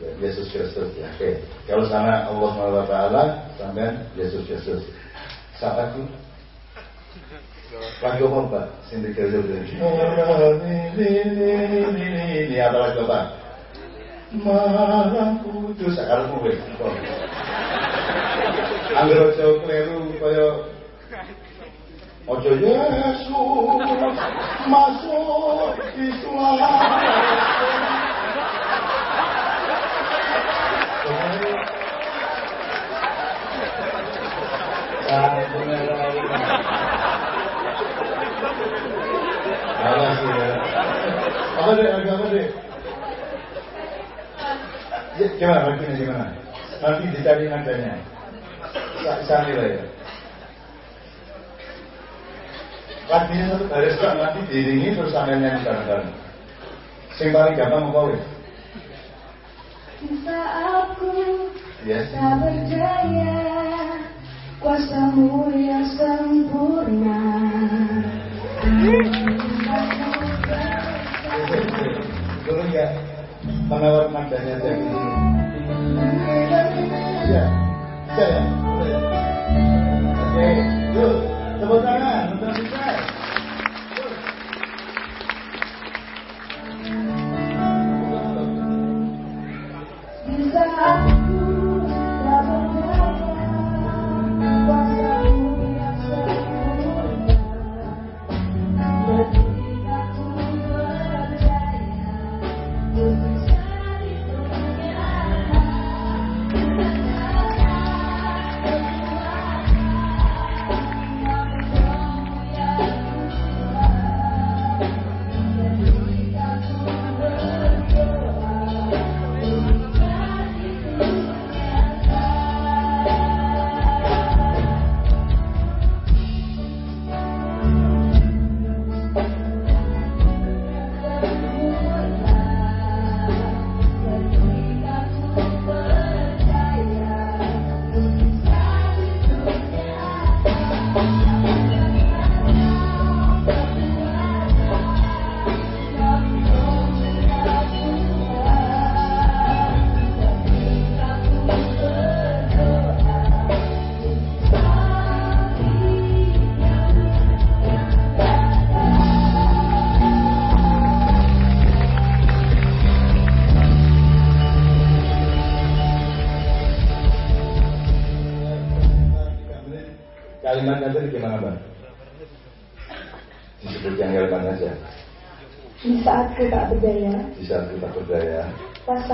Yesus Kristus ya. Oke. Kalau sana Allah Subhanahu wa taala sampean Yesus Kristus. Siapa tuh lagu apa Pak? Sini. Kerja ini apa lagu apa? Malam kudus. Sekarang mau Angger ojo kleru kaya Ojo Yesus masuk Islam. Alas ya. Apa deh? Agama deh. Ya, gimana gimana? Nanti dicari ya. Lagunya satu baris kok nanti diiringi terus sambil nyanyi bareng-bareng. Sing paling gampang? Bisa aku Yes. tak berdaya Kuasamu yang sempurna Dulu ya menawar nadanya aja. Ya, bisa ya. Boleh ya? Oke, yuk tepuk tangan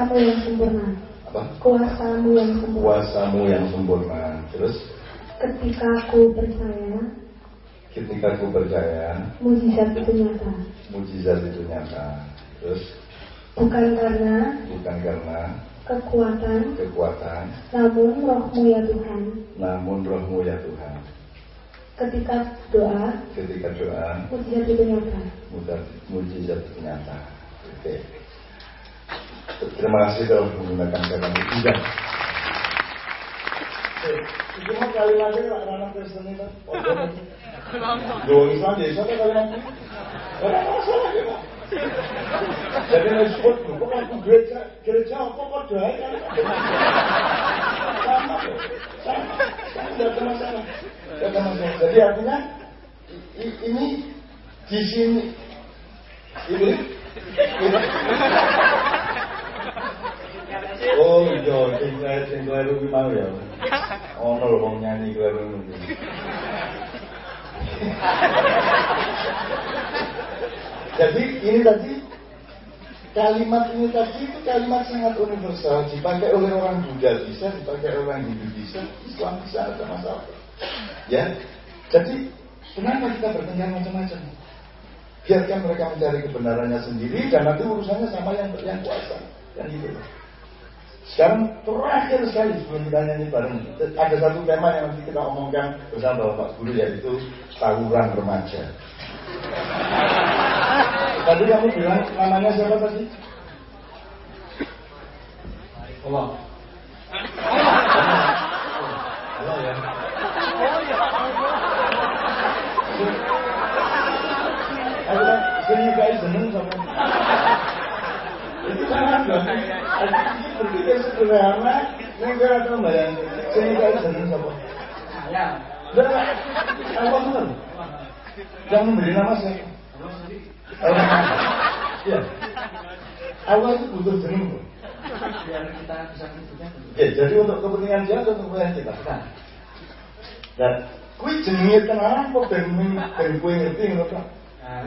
kuasamu yang sempurna. apa? Kuasamu yang sempurna. Kuasamu yang sempurna. Terus Ketika aku percaya, ketika ku percaya, mujizat itu nyata. mujizat itu nyata. Terus Bukan karena bukan karena kekuatan, kekuatan, namun rohmu ya Tuhan. namun rohmu ya Tuhan. Ketika doa, Ketika doa, mujizat itu nyata. mujizat, mujizat itu nyata. Oke. Terima kasih telah menggunakan kata mujizat. Itu mah kalimatnya lah anak Kristen itu. Dua Islam jadi siapa kalimatnya? Orang masalah ya. Jadi disebut, kok aku gereja, gereja apa kok doa kan? Sama, sama, sama, tidak ada masalah. Tidak ada masalah. Jadi artinya ini di sini ini ini Oh iya, sing sing kleru ki mau ya. Ono lho wong nyanyi kleru ngono. Jadi ini tadi kalimat ini tadi itu kalimat sangat universal. Dipakai oleh orang Buddha bisa dipakai oleh orang Hindu bisa Islam bisa ada masalah. Ya? Jadi kenapa kita bertengkar macam-macam? Biarkan mereka mencari kebenarannya sendiri dan nanti urusannya sama yang yang kuasa. Yang gitu sekarang terakhir sekali sebelum kita nyanyi bareng ada satu tema yang nanti kita omongkan bersama Bapak Guru yaitu tawuran remaja Tadi kamu bilang namanya siapa tadi? Allah. Allah ya. Aku kan seni guys seneng sama. Itu sangat loh. Aku berpikir sederhana, ini kira tahu mbak yang seni guys seneng sama. Saya. Dan Allah benar. Yang memberi nama saya. Iya. Allah itu butuh jeneng. Biar kita bisa menyebutnya. Ya, jadi untuk kepentingan dia untuk kepentingan kita. Dan kui jenenge tenanan kok ben ben kowe ngerti ngono? Nah,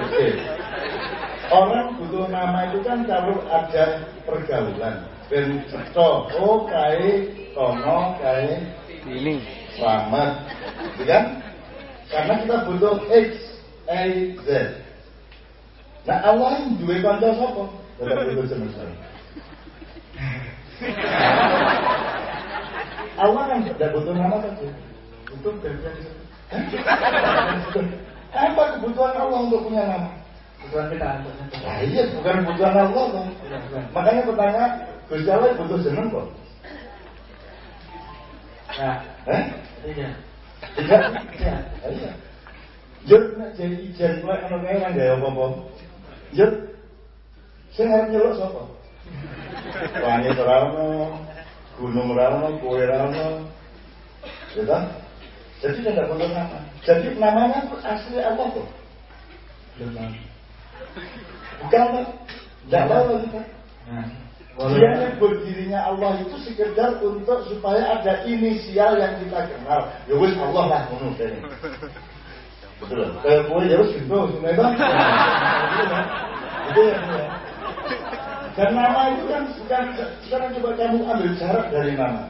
Oke. Orang butuh nama itu kan kalau ada pergaulan. Ben ceto, oh kae tono kae Ini. selamat, gitu kan? Karena kita butuh X, Y, Z. Nah Allah yang duwe kanca sapa? Tetap butuh jeneng saya. Allah kan tidak butuh nama saja. Butuh dari Apa kebutuhan Allah untuk punya nama? Kebetulan kita. Nah, iya, bukan kebutuhan Allah dong. Makanya pertanyaan, Gusti Allah butuh jeneng kok. Nah, Eh? tidak. Tidak? Tidak. Ah, Iya. Nek jadi ijen kowe ana kae ora gawe apa-apa. Jur sing arep nyeluk sapa? Langit ora ono, gunung ono, kowe ora ono. Ya kan? Jadi tidak perlu nama. Jadi namanya asli Allah kok. Belum. Bukan Pak. Tidak tahu kita. Nah, Dia nyebut dirinya Allah itu sekedar untuk supaya ada inisial yang kita kenal. Ya wis Allah lah ngono kene. Betul. Kayak kowe ya wis gitu, memang. Itu ya. ya. Dan nama itu kan bukan sekarang coba kamu ambil jarak dari nama.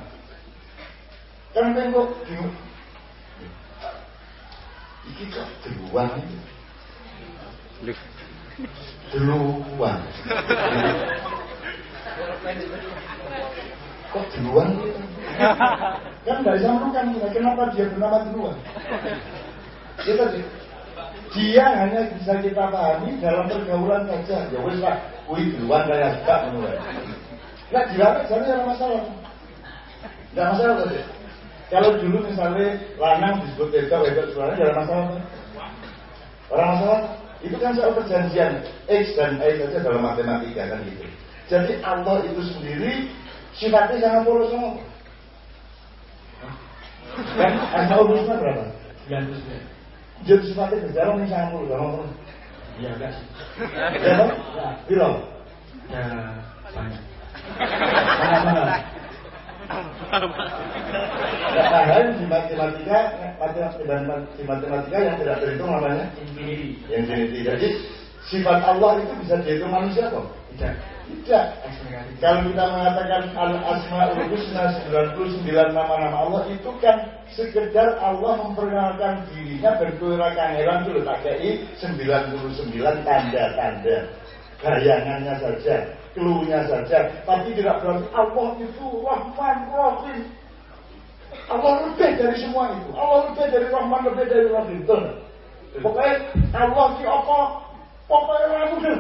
Kan kan kok bingung. Iki kok deluan itu. Deluan. Kok duluan? kan nggak bisa menemukan kenapa dia bernama duluan. Kita sih. Dia hanya bisa kita pahami dalam pergaulan saja. Ya wis lah, kui duluan kayak suka menurut. Nah, di dalam jadi ada masalah. Tidak masalah tadi. Kalau dulu misalnya lanang disebut beda, beda suaranya tidak ada masalah. kan? Orang masalah itu kan soal perjanjian X dan Y saja dalam matematika kan gitu. Jadi Allah itu sendiri sifatnya sangat polos semua. Dan angka urusnya berapa? 99. Jadi sifatnya berjalan yang sangat polos sama polos. Iya guys. Ya kan? Bila? Ya, ya banyak. Mana-mana. Di matematika yang tidak terhitung namanya Infinity. infinity. Jadi sifat Allah itu bisa dihitung manusia kok? Tidak. Tidak. Kalau kita mengatakan al asmaul husna 99 nama-nama Allah itu kan sekedar Allah memperkenalkan dirinya berkira kangelan dulu tak kei 99 tanda-tanda bayangannya saja clue-nya saja tapi tidak berarti Allah itu Rahman Rahim Allah lebih dari semua itu Allah lebih dari Rahman lebih dari Rahim pokoknya Allah di apa pokoknya aku deh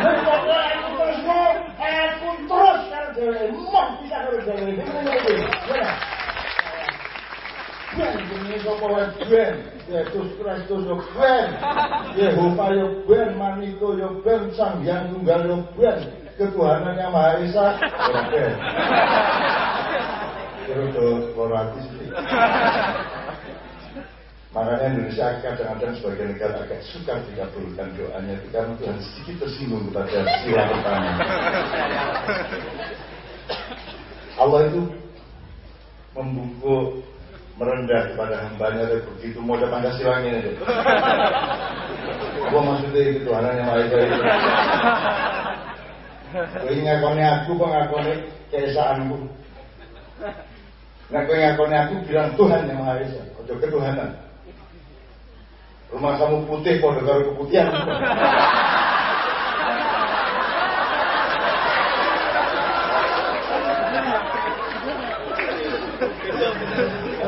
Nah, pokoknya aku terus mau aku terus dhewe mau bisa karo dhewe Ini. Ya. Ben ben. Yesus Kristus yo ben. Yehova yo ben, Manito yo ben, Sang Hyang Tunggal yo ben. Ketuhanan yang Maha Esa ben. Terus iki. Makanya Indonesia kadang-kadang sebagai negara agak suka dikabulkan doanya itu karena Tuhan sedikit tersinggung kepada sila pertama. Allah itu membungkuk merendah kepada hambanya dan begitu mau ada Pancasilanya itu. Apa maksudnya itu Tuhan yang Esa itu? Kowe ngakoni aku kok ngakoni keesaanku. Nah kowe ngakoni aku bilang Tuhan yang Maha Esa, ojo ketuhanan. Rumah kamu putih pada karo keputihan.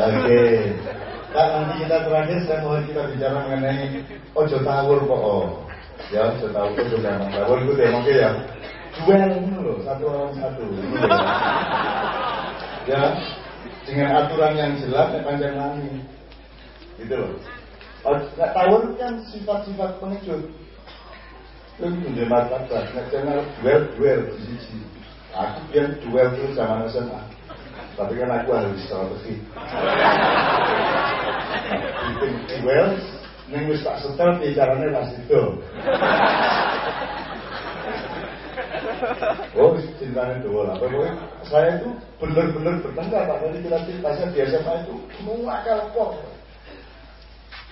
Oke. Pak nanti kita terakhir saya mohon kita bicara mengenai ojo tawur kok. Oh. Ya, ojo tawur ojo gampang tawur itu mungkin ya. Duel loh, satu orang satu. Ya, dengan aturan yang jelas ya panjang lami. Gitu loh. Oh, Nggak tawur kan sifat-sifat pengecut. Itu menjadi martabat. Nggak jangan duel-duel di sisi. Aku biar duel terus zaman SMA. Tapi kan aku harus strategi. Bikin duel, ning wis tak setel piye carane pas itu. Oh, cintanya dua lah. Pokoknya saya itu benar-benar bertengkar Pak. Tadi kita cerita saya di SMA itu semua kalpok.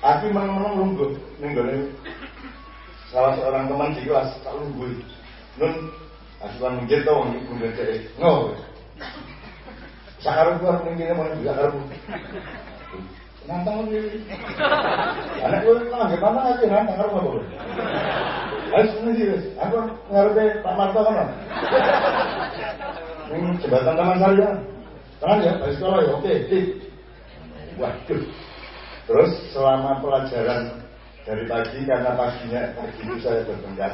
Aku menang-menang lungguh. Ning gone salah seorang teman di kelas tak lungguh. Nun, aku kan minggir tau wong iku ndek. Ngo. Sakarep gua ning kene mau juga karep. Nantang ini. Anak gue nang gimana aja nantang karep apa? Sini sih, wes. aku ngarepe Pak Marto kan. Ini jembatan Taman Sari kan. Tangan ya, dari sekolah ya, oke, sip. Waduh. Terus selama pelajaran dari pagi karena paginya pagi itu saya bertengkar.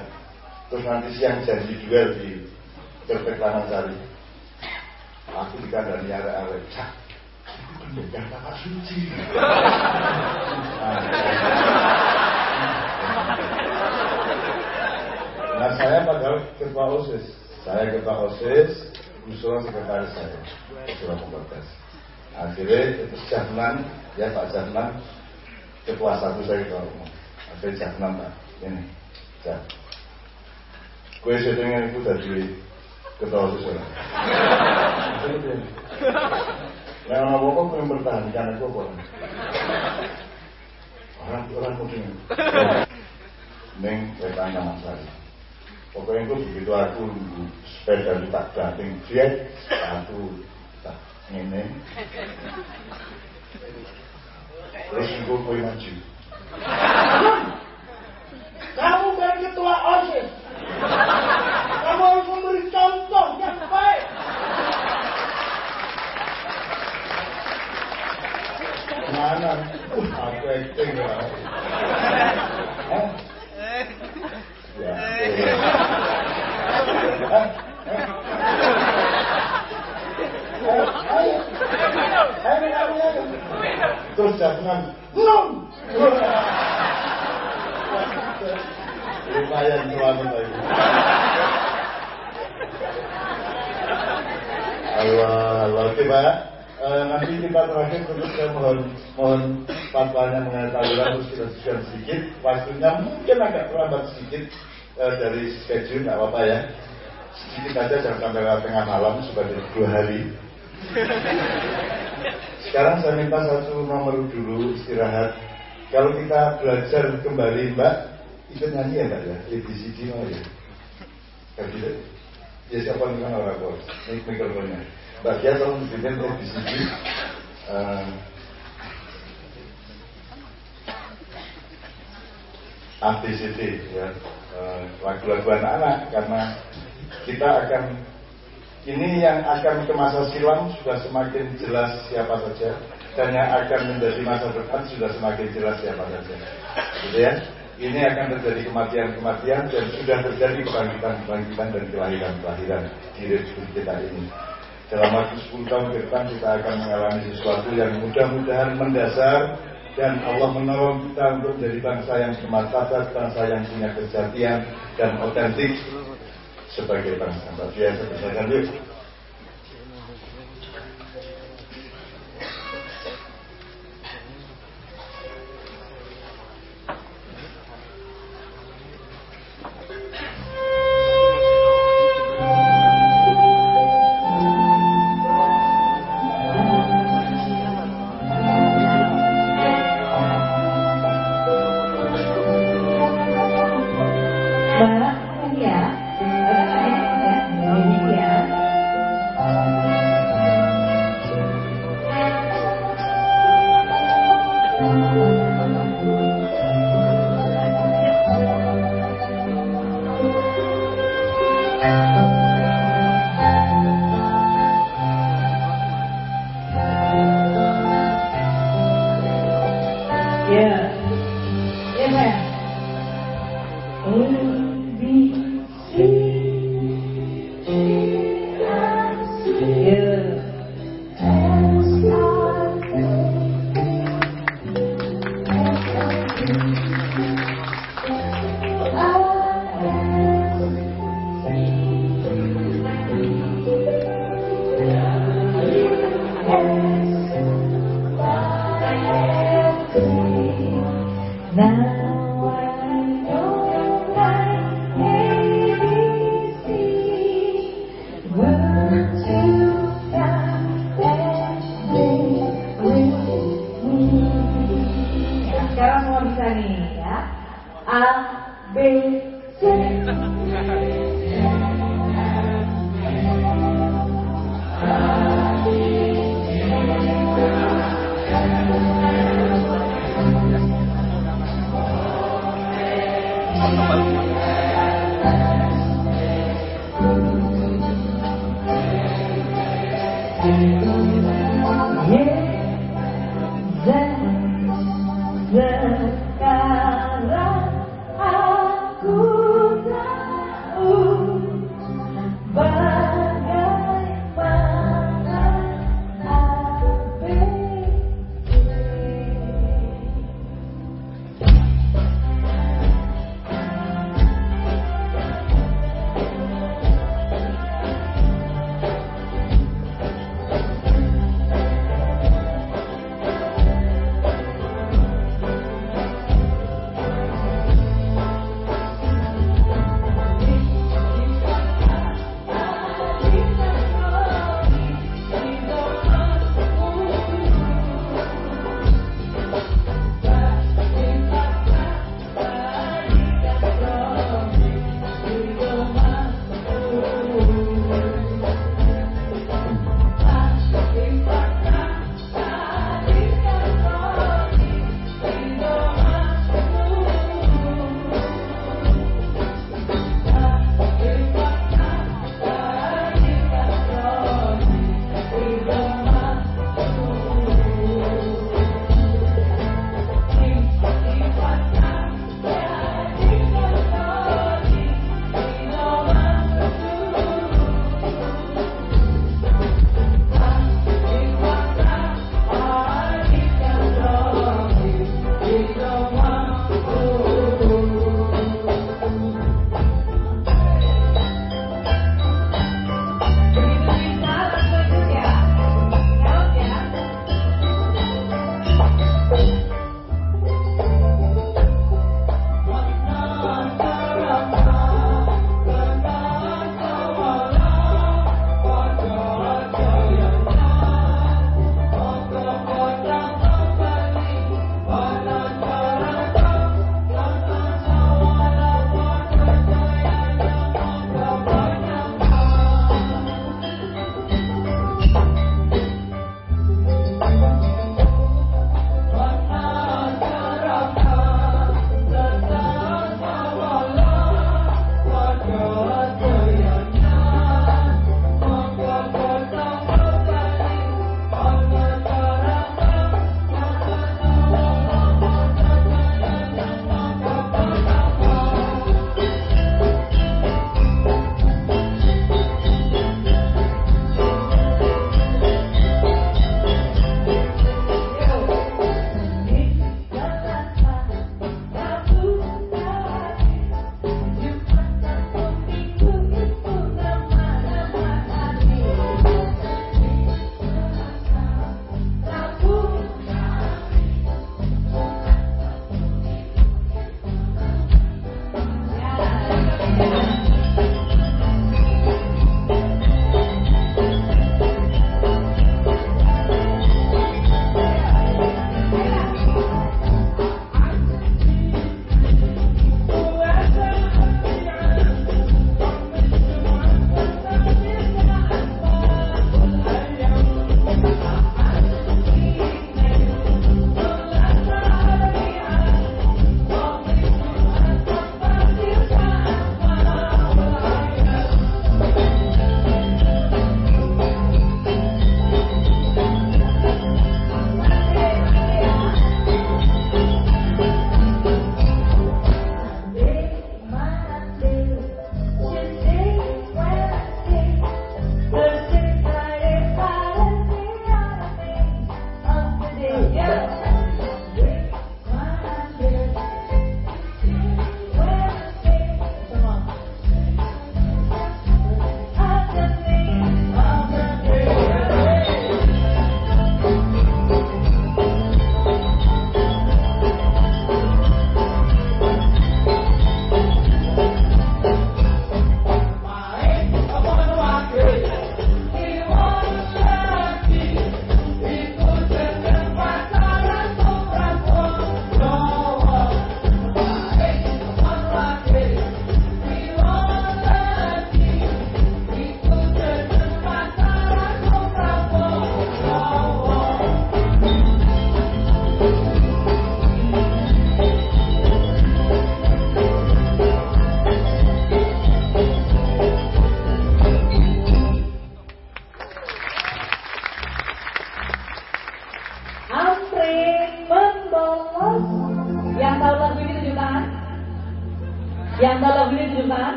Terus nanti siang janji duel di Kertek Taman Sari. Aku dikandani arek-arek. Cak, kakak suci. Nah saya padahal ketua OSIS. Saya ketua OSIS, usulan sekretaris saya. Usulan pembatas. Akhirnya itu Jahnan, ya Pak Jahnan, ketua satu saya ketua umum. Akhirnya Jahnan Pak, ini. Jah. Kue setengah itu dari ketua OSIS saya. Dia. Nah, apa-apa kau yang bertahankan aku apa? Orang orang mungkin. Neng kereta nyaman saya. Pokoknya itu begitu aku sepeda itu tak ganting jet, aku tak ini. Terus aku kue maju. Kamu kan ketua OSIS. Uh, ya. Hah? Ya. Hah? Ayo, ayo. Ayo, ayo, ayo. Terus jangan non. Lumayan selamat lagi. Allah, Allah, Pak. Eh, nanti kita terakhir tentu saya mohon mohon fatwanya mengenai tawuran terus kita sedikit waktunya mungkin agak terlambat sedikit eh, dari schedule nggak apa-apa ya sedikit aja jangan sampai tengah malam sebagai dua hari Sekarang saya minta satu nomor dulu istirahat. Kalau kita belajar kembali Mbak, ikut nyanyi ya Mbak ya? ABCD mau ya? Gak bisa? Ya siapa yang orang bos? Ini mikrofonnya. Mbak Dia tolong bikin ABCD. Uh, ABCD ya eh, lagu-lagu anak-anak karena kita akan ini yang akan ke masa silam sudah semakin jelas siapa saja dan yang akan menjadi masa depan sudah semakin jelas siapa saja gitu ya ini akan terjadi kematian-kematian dan sudah terjadi kebangkitan-kebangkitan dan kelahiran-kelahiran di republik kita ini dalam waktu 10 tahun ke depan kita akan mengalami sesuatu yang mudah-mudahan mendasar dan Allah menolong kita untuk menjadi bangsa yang bermartabat, bangsa yang punya kejatian dan otentik sebagai bangsa. Tapi ya, saya yuk.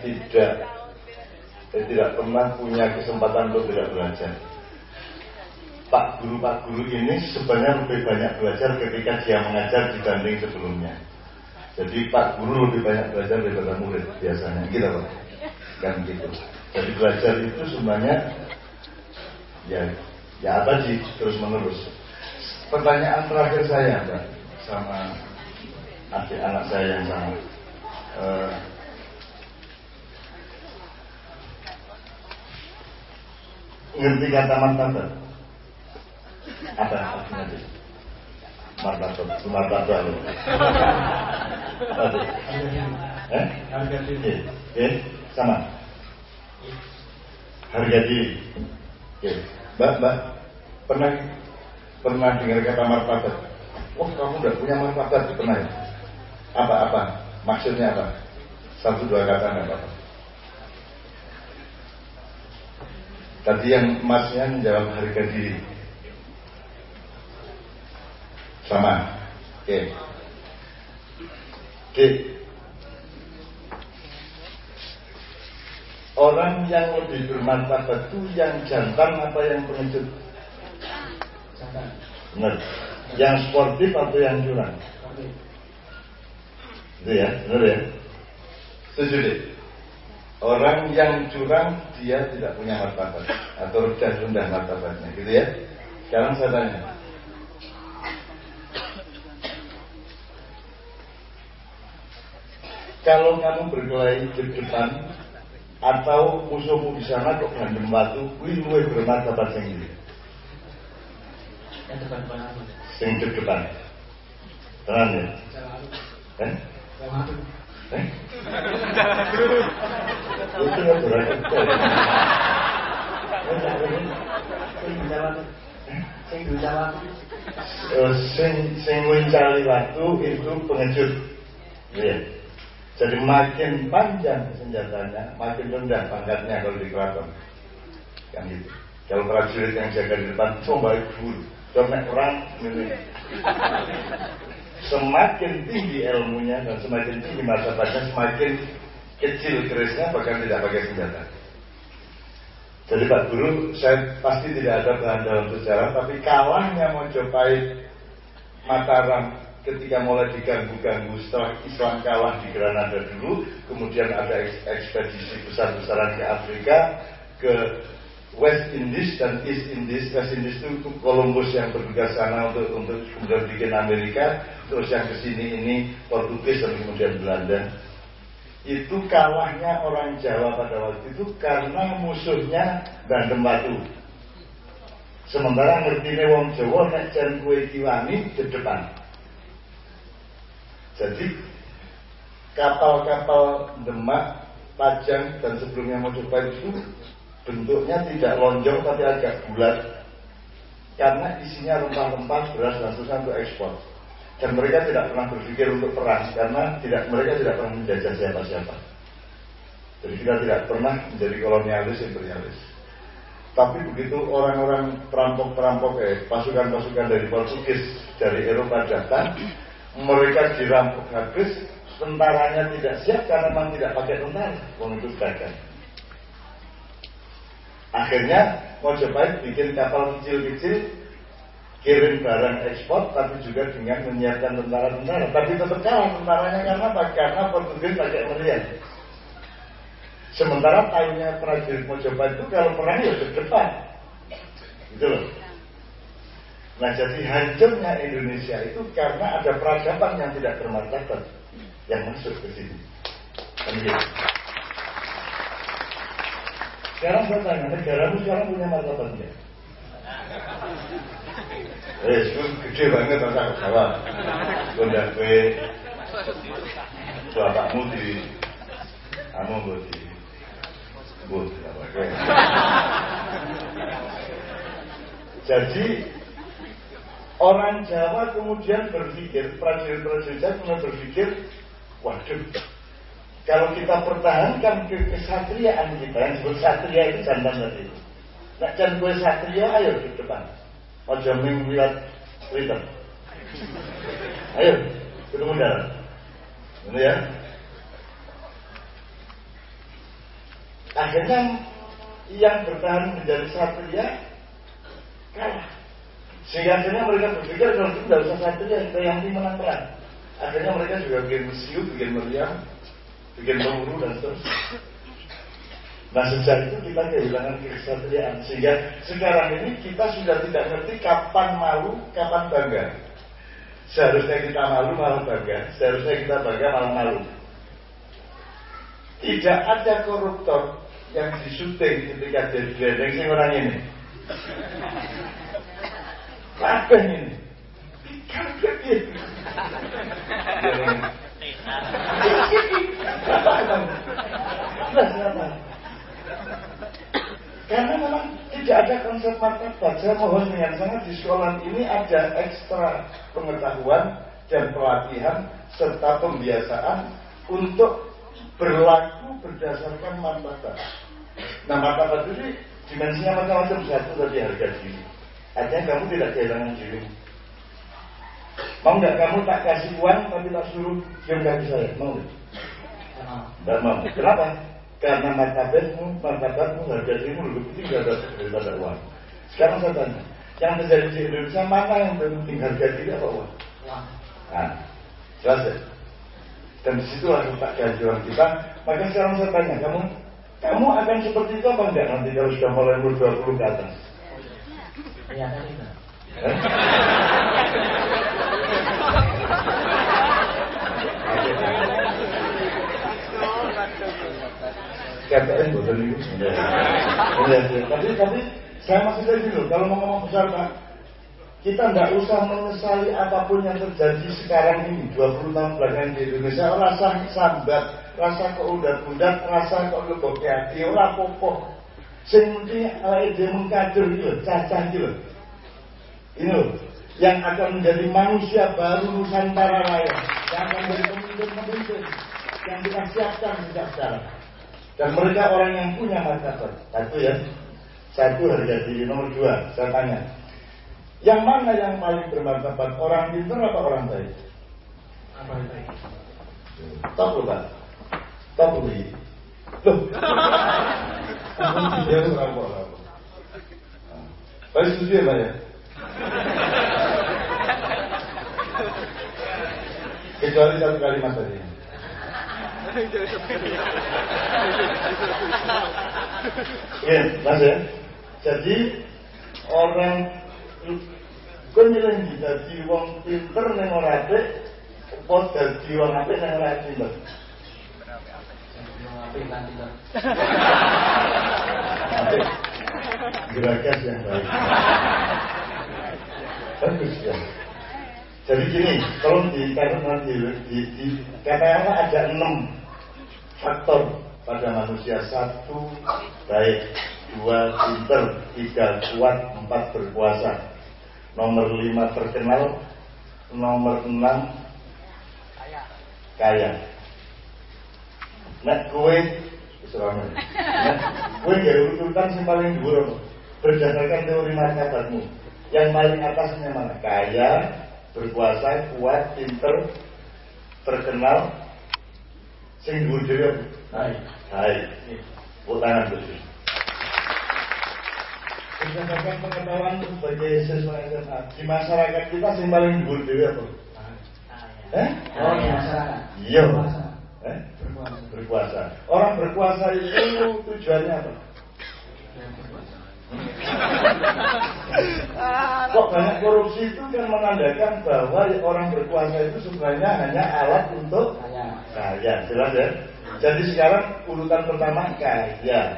Tidak tidak eh, tidak pernah punya kesempatan untuk tidak belajar. Pak guru Pak guru ini sebenarnya lebih banyak belajar ketika dia mengajar dibanding sebelumnya. Jadi Pak guru lebih banyak belajar daripada murid biasanya, gitu Pak. Kan gitu. Jadi belajar itu sebenarnya ya ya apa sih terus menerus. Pertanyaan terakhir saya Mbak sama adik anak saya yang sama. Eh, ngerti kata martabat? Apa? Martabat, martabat? Eh? Harga diri. Oke, oke, sama. Harga diri. Oke, Mbak, Mbak, pernah pernah dengar kata martabat? Wah, kamu udah punya martabat, pernah ya? Apa-apa? Maksudnya apa? Satu dua kata nggak apa-apa. Tadi yang emasnya menjawab harga diri. Sama. Oke. Oke. Orang yang lebih bermartabat itu yang jantan apa yang pengecut? Jangan. Benar. Yang sportif atau yang curang? Itu ya, benar ya? Setuju deh. Orang yang curang dia tidak punya martabat atau rendah rendah martabatnya, gitu ya. Sekarang saya tanya, kalau kamu berkelahi di depan atau musuhmu di sana kok gandeng batu, kuwi luwih bermartabat sing ndi? Yang depan-depan aku. Sing di depan. Tenan ya? Jalan. Eh? Sing. Sing nguncali waktu itu pengecut. Iya. Jadi makin panjang senjatanya, makin rendah pangkatnya kalau di keraton. Kan gitu. Kalau prajurit yang jaga di depan, coba guru, coba perang ini. Semakin tinggi ilmunya dan semakin tinggi martabatnya, semakin kecil kerisnya bahkan tidak pakai senjata. Jadi Pak Guru, saya pasti tidak ada bahan dalam sejarah, tapi kalahnya Mojopahit Mataram ketika mulai diganggu-ganggu setelah Islam kalah di Granada dulu, kemudian ada eks- ekspedisi besar-besaran ke Afrika, ke West Indies dan East Indies. West Indies itu Columbus yang bertugas sana untuk untuk kemudian bikin Amerika, terus yang ke sini ini Portugis dan kemudian Belanda. Itu kalahnya orang Jawa pada waktu itu karena musuhnya bandem batu. Sementara ngertine wong Jawa nek jan kue kiwani di depan. Jadi kapal-kapal Demak, Pajang dan sebelumnya Mojopahit itu bentuknya tidak lonjong tapi agak bulat. Karena isinya rempah-rempah beras dan susah untuk ekspor. Dan mereka tidak pernah berpikir untuk perang karena tidak mereka tidak pernah menjajah siapa-siapa. Jadi kita tidak pernah menjadi kolonialis imperialis. Tapi begitu orang-orang perampok-perampok eh pasukan-pasukan dari Portugis dari Eropa datang mereka dirampok habis tentaranya tidak siap karena memang tidak pakai tentara. Itu dagang akhirnya Mojopahit bikin kapal kecil-kecil kirim barang ekspor tapi juga dengan menyiapkan tentara-tentara tapi tetap kalah tentaranya karena apa? karena Portugis pakai meriam sementara tahunya prajurit Mojopahit itu kalau perang ya ke depan gitu loh Nah jadi hancurnya Indonesia itu karena ada peradaban yang tidak bermartabat yang masuk ke sini. Kan gitu. Sekarang saya tanya, negaramu sekarang punya martabat enggak? Eh, itu gede banget masa ke Jawa. Bunda kue, bapakmu di, kamu buat di, apa Jadi Orang Jawa kemudian berpikir, prajurit-prajurit Jawa kemudian berpikir, waduh, kalau kita pertahankan ke kesatriaan kita, yang disebut satria itu jantan tadi. Nah, jangan satria, ayo ke depan. Ojo lihat Twitter. Ayo, ketemu dalam. Ini ya. Akhirnya yang bertahan menjadi satria kalah. Sehingga akhirnya mereka berpikir kalau itu tidak usah satu ya kita yang menang perang. Akhirnya mereka juga bikin mesiu, bikin meriam, bikin pemburu dan seterusnya. Nah sejak itu kita kehilangan kesatriaan Sehingga sekarang ini kita sudah tidak ngerti kapan malu, kapan bangga Seharusnya kita malu, malah bangga Seharusnya kita bangga, malah malu Tidak ada koruptor yang disuting ketika jadi branding orang ini Kabeh ini. Kabeh ini. Karena memang tidak ada konsep martabat. Saya mohon dengan sangat di sekolah ini ada ekstra pengetahuan dan pelatihan serta pembiasaan untuk berlaku berdasarkan martabat. Nah martabat itu dimensinya macam-macam satu tadi harga diri. Artinya kamu tidak kehilangan diri. Mau nggak kamu tak kasih uang tapi tak suruh diam kaki saya? Mau nggak? Tidak mau. Kenapa? Karena martabatmu, martabatmu harga dirimu lebih tinggi daripada uang. Sekarang saya tanya, yang terjadi di Indonesia mana yang penting harga diri apa uang? Nah, jelas ya? Dan di situlah letak kehancuran kita. Maka sekarang saya tanya, kamu kamu akan seperti itu apa enggak nanti kalau sudah mulai umur 20 ke atas? Kelihatan itu. KPN bosan itu. Tapi tapi saya masih lagi loh. Kalau mau ngomong besar pak, kita nggak usah menyesali apa pun yang terjadi sekarang ini 20 tahun belakangan di Indonesia. Rasa sambat, rasa keudat-udat, rasa kok lebok hati, ora popo. Sing penting awake dhewe mengkader cacah gitu. Ini loh, yang akan menjadi manusia baru Nusantara Raya, yang akan menjadi pemimpin-pemimpin yang kita siapkan sejak sekarang. Dan mereka orang yang punya martabat. Satu ya, satu harga diri. Nomor dua, saya tanya, yang mana yang paling bermartabat? Orang pintar atau orang baik? Apa itu? Top loh pak, top loh. Loh, dia orang. Baik setuju ya pak ya? Kecuali satu kalimat tadi. Ya, mas ya. Jadi orang Kau milih jadi wong pinter neng ora apik, apa dadi wong apik neng ora pinter? Gerakan yang baik. Bagus ya. Jadi gini, kalau di karena di, di, di katakanlah ada enam faktor pada manusia. Satu baik, dua pinter, tiga kuat, empat berkuasa, nomor lima terkenal, nomor enam kaya. Nah, gue Nah, gue gak urutan sih paling dhuwur berdasarkan teori martabatmu. Yang paling atasnya mana? Kaya, berkuasa, kuat, pinter, terkenal, sing dhuwur dhewe apa? Baik. Baik. Tepuk tangan dulu. Berdasarkan pengetahuan sebagai siswa SMA di masyarakat kita sing paling dhuwur dhewe apa? Eh? Oh, di masyarakat. Iya. Berkuasa. Eh? Berkuasa. Berkuasa. Orang berkuasa itu tujuannya apa? Kok banyak korupsi itu kan menandakan bahwa orang berkuasa itu sebenarnya hanya alat untuk Kaya. jelas ya. Jadi sekarang urutan pertama kaya.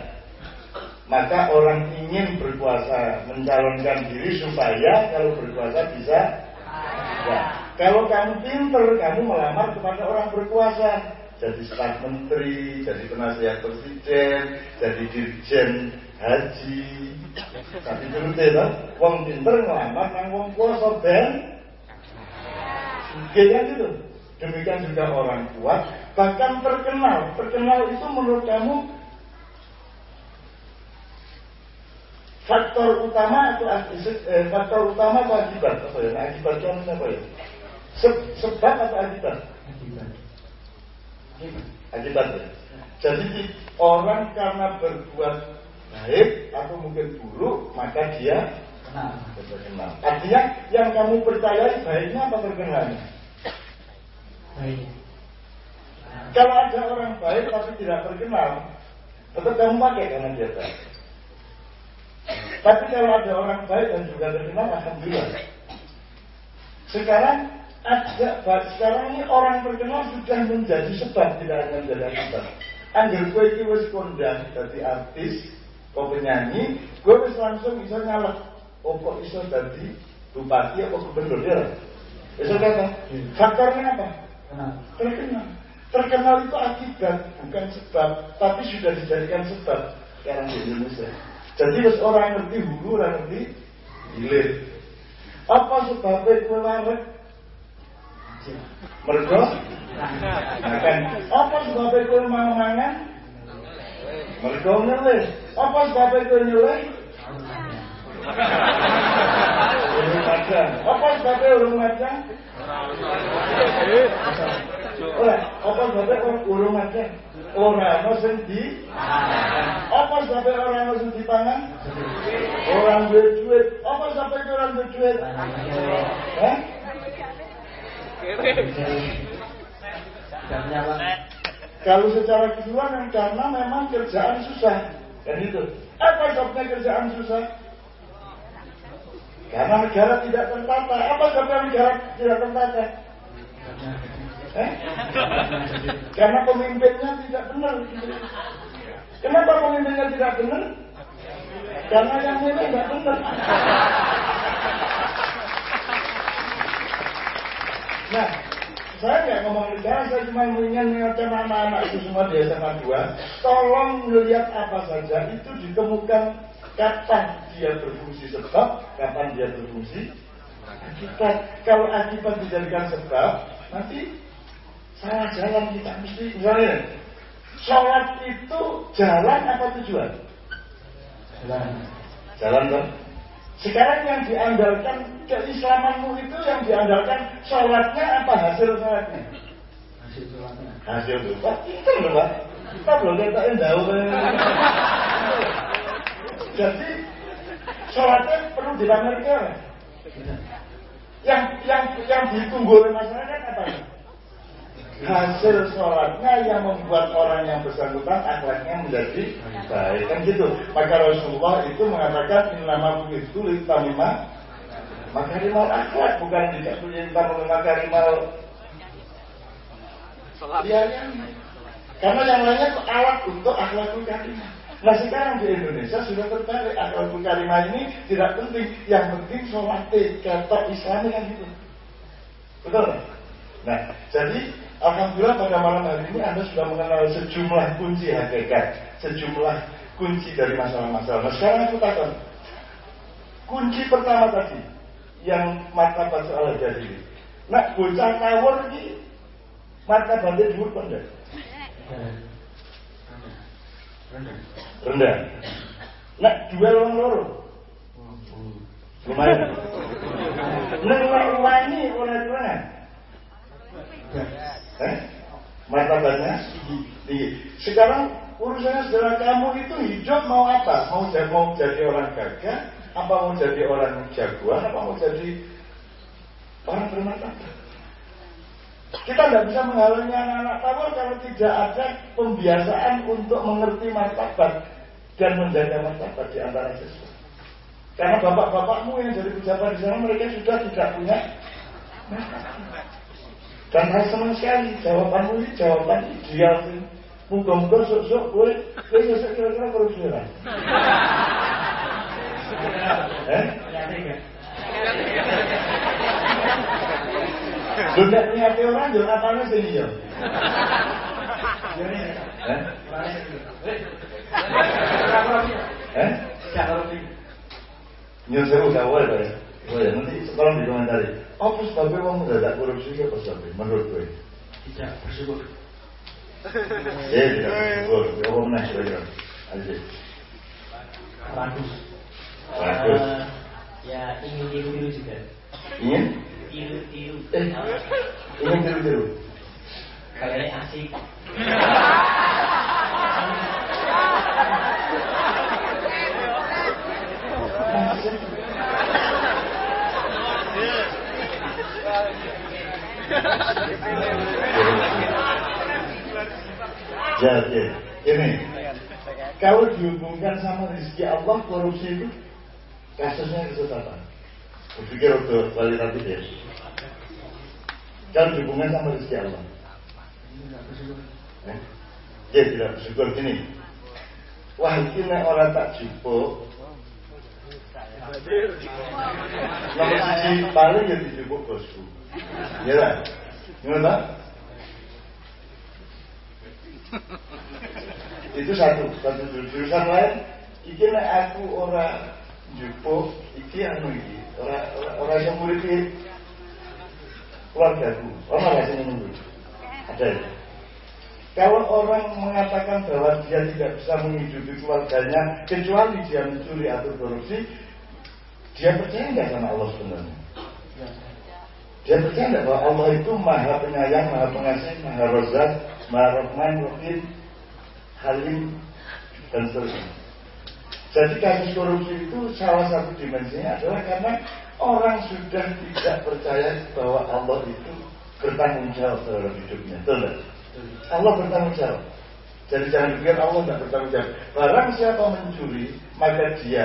Maka orang ingin berkuasa mencalonkan diri supaya kalau berkuasa bisa kaya. Kalau kamu pinter, kamu melamar kepada orang berkuasa. Jadi staf menteri, jadi penasihat presiden, jadi dirjen haji. Tapi dulu deh, wong pinter ngelamar nang wong kuasa ben Kayaknya gitu. Demikian juga orang kuat, bahkan terkenal. Terkenal itu menurut kamu faktor utama atau eh, faktor utama atau akibat? Apa ya? Nah, akibat itu apa ya? Se- sebab atau akibat? Akibat. Akibat. Ya. Jadi di- orang karena berbuat baik atau mungkin buruk, maka dia Kenal. terkenal. Artinya yang kamu percayai baiknya apa terkenalnya? Baik. Kalau ada orang baik tapi tidak terkenal, tetap kamu pakai karena dia baik. Tapi kalau ada orang baik dan juga terkenal, alhamdulillah. Sekarang ada sekarang ini orang terkenal sudah menjadi sebab tidak hanya menjadi akibat. Angger gue iki wis kondang dadi artis, kok penyanyi, gue wis langsung bisa nyalek. Oh kok iso dadi bupati apa gubernur ya? Bisa kata, faktornya apa? Kenal. terkenal. Terkenal itu akibat, bukan sebab, tapi sudah dijadikan sebab sekarang di Indonesia. Jadi orang ngerti hulu, orang ngerti hilir. Apa sebabnya kue waret? Mergo? Makan. Apa sebabnya kue mau mangan? Mergo ngelis. Apa sebabnya kue nyeleh? Urung madang. Apa sebabnya urung madang? Ora, apa sebabnya orang urung madang? Ora ono sing Apa sebabnya ora ono sing dipangan? Orang duwe. Apa sebabnya orang duwe. Kalau secara keseluruhan karena memang kerjaan susah. Kan itu. Apa sebabnya kerjaan susah? Karena negara tidak tertata. Apa sebabnya negara tidak tertata? Eh? Karena pemimpinnya tidak benar. Kenapa pemimpinnya tidak benar? Karena yang ini tidak benar. Nah, saya nggak ngomong negara, saya cuma ingin mengingatkan anak-anak itu semua di SMA 2, tolong melihat apa saja itu ditemukan kapan dia berfungsi sebab, kapan dia berfungsi akibat. Kalau akibat dijadikan sebab, nanti salah jalan kita mesti misalnya sholat itu jalan apa tujuan? Jalan. Jalan kan? Sekarang yang diandalkan keislamanmu itu yang diandalkan sholatnya apa hasil sholatnya? Hasil sholatnya. Hasil Pak, itu loh Pak. Kita belum letakkan daun. Jadi sholatnya perlu. Tidak. Yang yang yang ditunggu oleh masyarakat apa? Hasil sholatnya yang membuat orang yang bersangkutan akhlaknya menjadi baik kan gitu. Maka Rasulullah itu mengatakan nama itu litamima makarimal akhlak bukan tidak punya makarimal dia yang karena yang lainnya itu alat untuk akhlakul karimah. Nah sekarang di Indonesia sudah terbalik akhlakul karimah ini tidak penting, yang penting sholat kata Islam kan gitu. Betul? Nah, jadi Alhamdulillah pada malam hari ini Anda sudah mengenal sejumlah kunci hakikat, sejumlah kunci dari masalah-masalah. Nah, sekarang aku takut. Kunci pertama tadi, yang martabat soal jadi ini. Nah, bocah kawur ini martabatnya dulu kan enggak? Rendah. Nah, duel orang loro. Lumayan. Neng wani orang turunan. Eh? Martabatnya tinggi. Sekarang urusannya saudara kamu itu hidup mau apa? Mau jadi, mau jadi orang gagah? Apa mau jadi orang jagoan? Apa mau jadi orang bermartabat? Kita tidak bisa menghalangi anak-anak tawar kalau tidak ada pembiasaan untuk mengerti martabat dan menjaga martabat di antara siswa. Karena bapak-bapakmu yang jadi pejabat di sana mereka sudah tidak punya martabat. Dan saya senang sekali jawabanmu ini jawaban ideal sih. Muka-muka sok-sok gue, gue sok kira-kira korupsi. Eh? Lu ndak niate orang yo apane sing iya? Eh? Eh? Nyun sewu ya? Oh ya, nanti sekolah di komentari. Apa sebabnya wong mendadak korupsi apa sebabnya menurut gue? Tidak bersyukur. Ya tidak bersyukur. Ya apa menang kira-kira? Aja. Bagus. Bagus. Ya ingin tiru-tiru juga. Ingin? Eh, ingin tiru-tiru. Kayaknya asik. Jadi, ini kalau dihubungkan sama rezeki Allah korupsi itu kasusnya kesesatan. Berpikir untuk kualitatif ya. Kalau dihubungkan sama rezeki Allah. Eh? Ya tidak bersyukur gini. Wah ini orang tak jupuk. Nomor siji paling ya dijupuk bosku. Ya lah. Tak? Itu satu, satu jurusan lain. Iki aku ora jupuk, iki anu iki, ora ora, ora yang murid keluargaku. Orang nggak sih menunggu? Ada. ya? Kalau orang mengatakan bahwa dia tidak bisa menghidupi keluarganya kecuali dia mencuri atau korupsi, dia percaya nggak sama Allah sebenarnya? Dia percaya nggak bahwa Allah itu maha penyayang, maha pengasih, maha rozak, maha rahman, rahim, halim, dan seterusnya. Jadi kasus korupsi itu salah satu dimensinya adalah karena orang sudah tidak percaya bahwa Allah itu bertanggung jawab terhadap hidupnya. Betul nggak? Allah bertanggung jawab. Jadi jangan pikir Allah tidak bertanggung jawab. Barang siapa mencuri, maka dia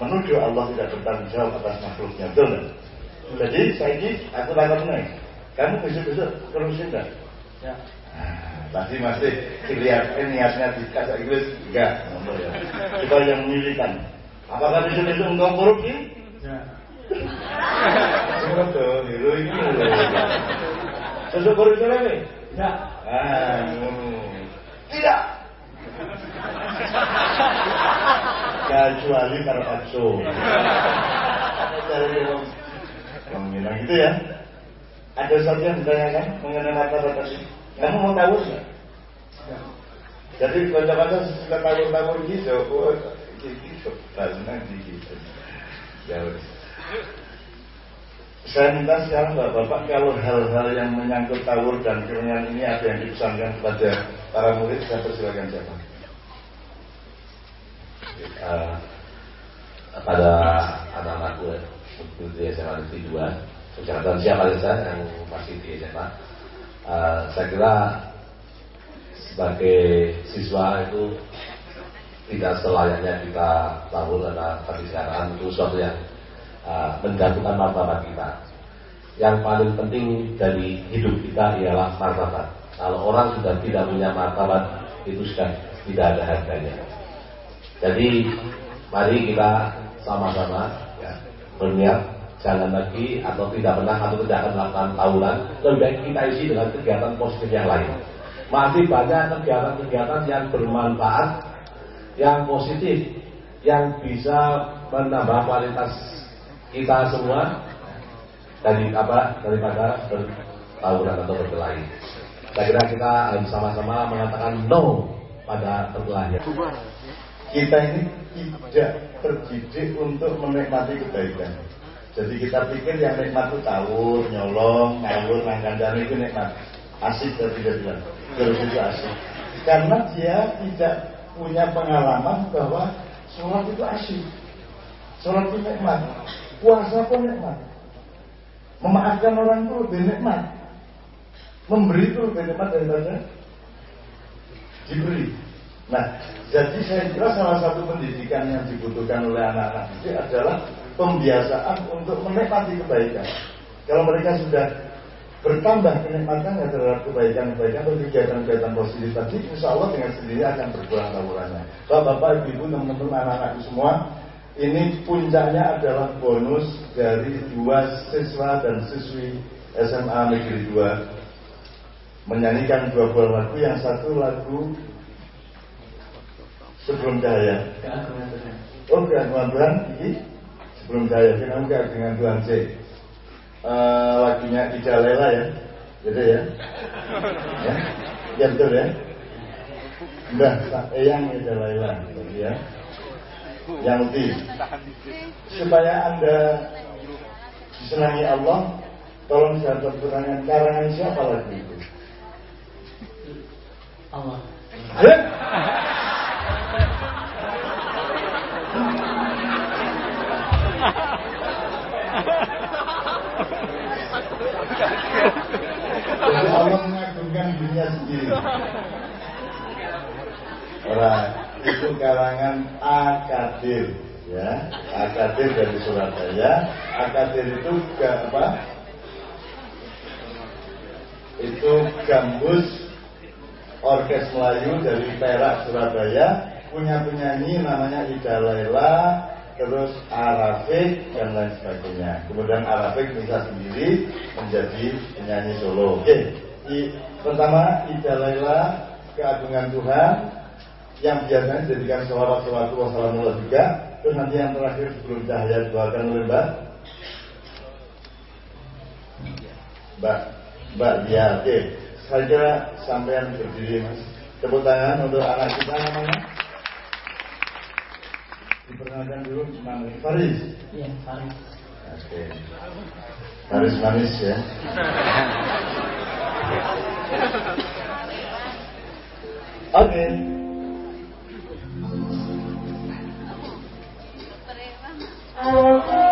menuduh Allah tidak bertanggung jawab atas makhluknya. Betul nggak? Jadi saya ini aku tanya kamu besok-besok korupsi enggak? Ya. Ah, Pasti masih kelihatan niatnya di kata Inggris enggak, ya. Kita yang militan. Apakah besok-besok engkau korupsi? Ya. Betul, tuh, itu ini. Besok korupsi lagi? Tidak. Ah, ngono. Tidak. Kecuali yang yang bilang gitu ya. Ada saja yang ditanyakan mengenai martabat tadi. Kamu mau tahu nggak? Ya. Jadi baca-baca sesudah tahun-tahun gitu, oh, gitu, banyak gitu. Ya. Saya minta sekarang Bapak-Bapak kalau hal-hal yang menyangkut tawur dan kemenyan ini ada yang dipesankan kepada para murid, saya persilakan siapa? Eh, pada anak-anakku waktu di SMA Negeri 2 Kecamatan Siamalisa yang masih di SMA eh, saya kira sebagai siswa itu tidak selayaknya kita tahu karena perbicaraan itu sesuatu yang eh, menjatuhkan martabat kita. Yang paling penting dari hidup kita ialah martabat. Kalau orang sudah tidak punya martabat itu sudah tidak ada harganya. Jadi mari kita sama-sama ya, berniat jalan lagi atau tidak pernah atau tidak akan melakukan tawuran, lebih baik kita isi dengan kegiatan positif yang lain. Masih banyak kegiatan-kegiatan yang bermanfaat, yang positif, yang bisa menambah kualitas kita semua dari apa daripada bertawuran atau berkelahi. Saya kira kita harus sama-sama mengatakan no pada perkelahian. Kita ini tidak terdidik untuk menikmati kebaikan. Jadi kita pikir yang nikmat itu tawur, nyolong, ngawur, nangkandang itu nikmat. Asik atau tidak bilang. Terus itu asik. Karena dia tidak punya pengalaman bahwa sholat itu asik. Sholat itu nikmat. Puasa pun nikmat. Memaafkan orang itu lebih nikmat. Memberi itu lebih nikmat daripada diberi. Nah, jadi saya kira salah satu pendidikan yang dibutuhkan oleh anak-anak itu adalah pembiasaan untuk menikmati kebaikan. Kalau mereka sudah bertambah kenikmatannya terhadap kebaikan-kebaikan atau kegiatan-kegiatan positif tadi, insya Allah dengan sendiri akan berkurang tawurannya. Bapak-bapak, ibu-ibu, teman-teman, anak-anakku semua, ini puncaknya adalah bonus dari dua siswa dan siswi SMA Negeri 2 menyanyikan dua buah lagu yang satu lagu sebelum cahaya. Oh, keagungan Tuhan ini sebelum cahaya. Kita keagungan Tuhan C. Uh, lagunya Ida Lela ya, gitu ya. Ya, ya betul ya. Ida Lela, gitu ya. Yang di supaya anda disenangi Allah, tolong jawab pertanyaan karangan siapa lagi itu? Allah. Allah mengagungkan dirinya sendiri. Orang itu kalangan Akadir, ya. Akadir dari Surabaya. Akadir itu gak apa? Itu gambus orkes Melayu dari Perak Surabaya punya penyanyi namanya Ida Laila terus Arafik dan lain sebagainya. Kemudian Arafik bisa sendiri menjadi penyanyi solo. Oke, I, pertama Ida Laila keagungan Tuhan yang biasanya dijadikan selawat-selawat wassalamualaikum juga. Terus nanti yang terakhir sebelum cahaya doakan oleh Mbak Mbak Mbak Dia. Oke, saya kira sampean berdiri mas. Tepuk tangan untuk anak kita namanya diperkenalkan dulu di Faris. Paris. Iya, Paris. Oke. Faris Paris manis ya. Oke. Okay. Halo.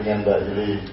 Di sini dengan Mbak Yuli.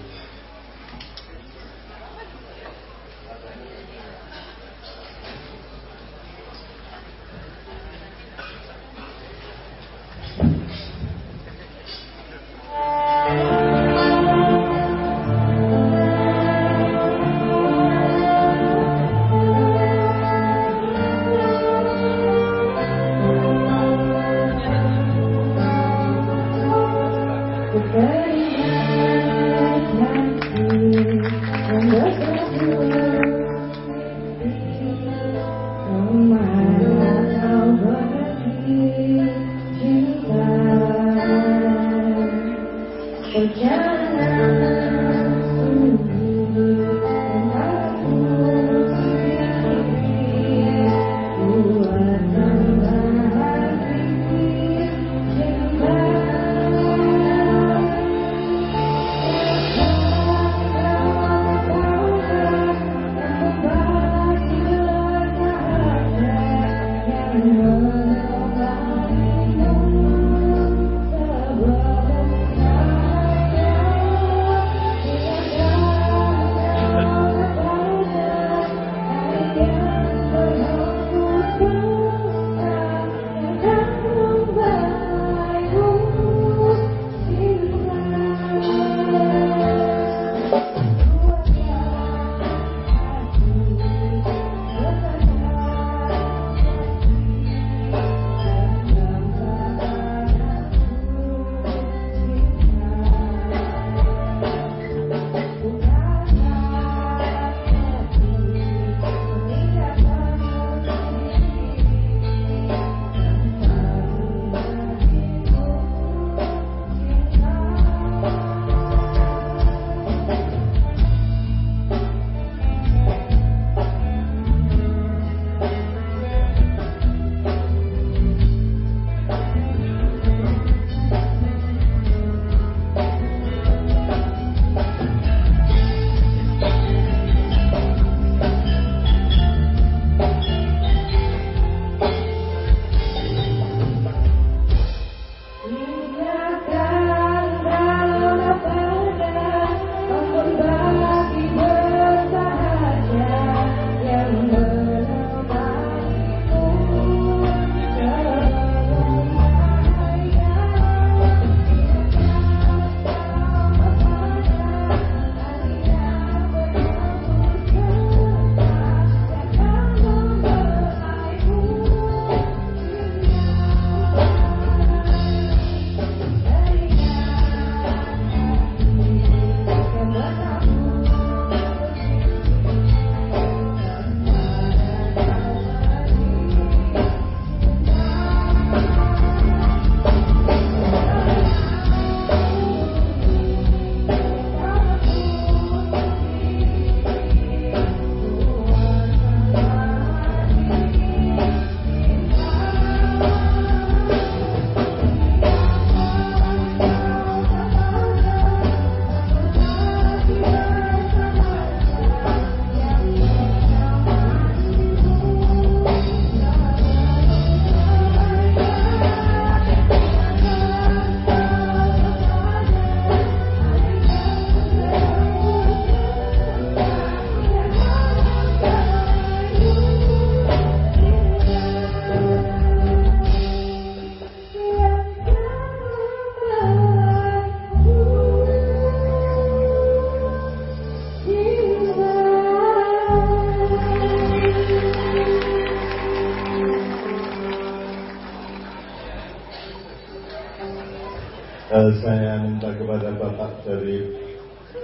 Eh, saya minta kepada Bapak dari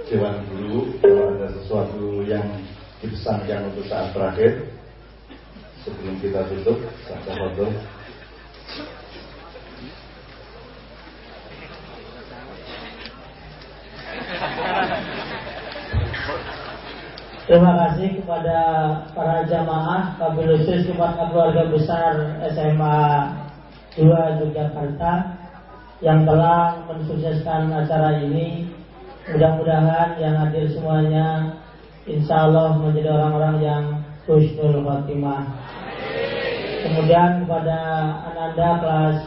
Dewan Guru kalau ada sesuatu yang dipesankan untuk saat terakhir sebelum kita tutup saya foto. Terima kasih kepada para jamaah kabilusus kepada keluarga besar SMA 2 Yogyakarta yang telah mensukseskan acara ini. Mudah-mudahan yang hadir semuanya insya Allah menjadi orang-orang yang husnul khotimah. Kemudian kepada Ananda kelas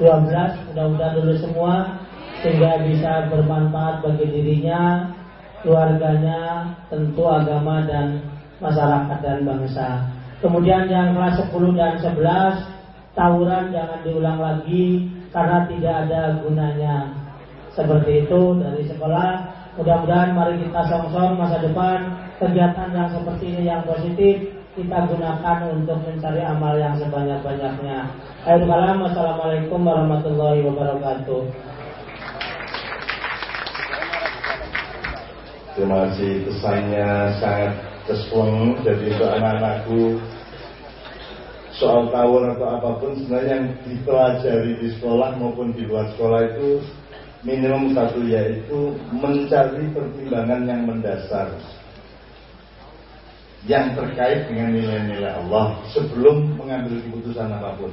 12 mudah-mudahan lulus semua sehingga bisa bermanfaat bagi dirinya, keluarganya, tentu agama dan masyarakat dan bangsa. Kemudian yang kelas 10 dan 11 tawuran jangan diulang lagi karena tidak ada gunanya. Seperti itu dari sekolah. Mudah-mudahan mari kita song-song masa depan kegiatan yang seperti ini yang positif kita gunakan untuk mencari amal yang sebanyak-banyaknya. Akhir kalam, Wassalamualaikum warahmatullahi wabarakatuh. Terima kasih pesannya sangat kespleng jadi untuk anak-anakku soal tawur atau apa pun sebenarnya yang dipelajari di sekolah maupun di luar sekolah itu minimum satu yaitu mencari pertimbangan yang mendasar yang terkait dengan nilai-nilai Allah sebelum mengambil keputusan apa pun.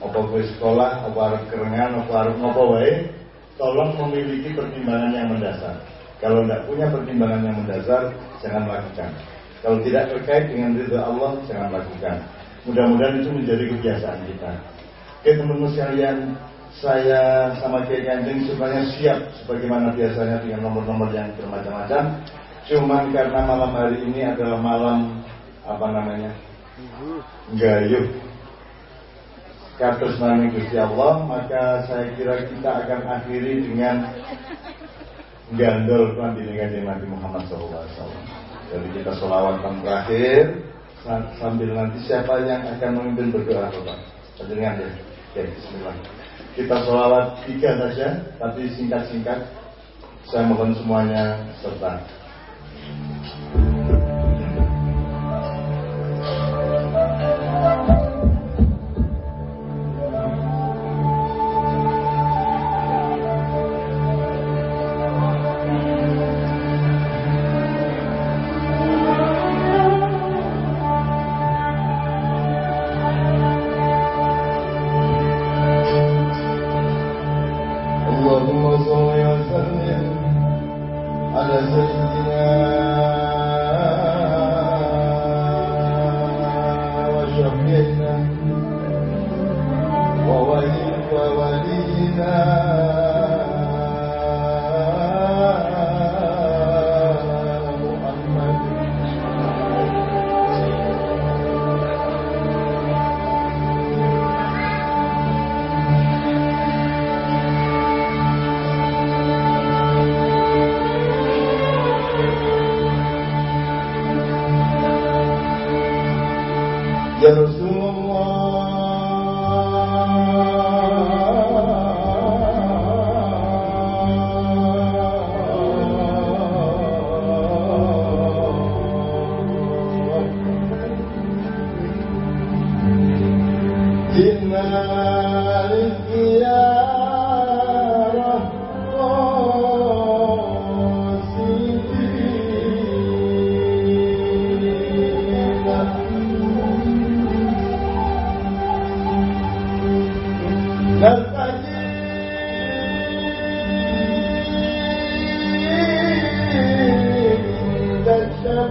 Apa gue sekolah, apa harus kerengan, apa harus ngopo wae, tolong memiliki pertimbangan yang mendasar. Kalau tidak punya pertimbangan yang mendasar, jangan lakukan. Kalau tidak terkait dengan ridho Allah, jangan lakukan. Mudah-mudahan itu menjadi kebiasaan kita. Oke teman-teman sekalian, saya sama Kiai Kanjeng sebenarnya siap sebagaimana biasanya dengan nomor-nomor yang bermacam-macam. Cuman karena malam hari ini adalah malam apa namanya? Gayuh. Kados nami Gusti Allah, maka saya kira kita akan akhiri dengan gandol kelantingan kanjeng Nabi Muhammad SAW. Jadi kita solawatan terakhir sambil nanti siapa yang akan memimpin berdoa Bapak. Dengan ya. Oke, Bismillah. Kita solawat tiga saja, tapi singkat-singkat. Saya mohon semuanya serta.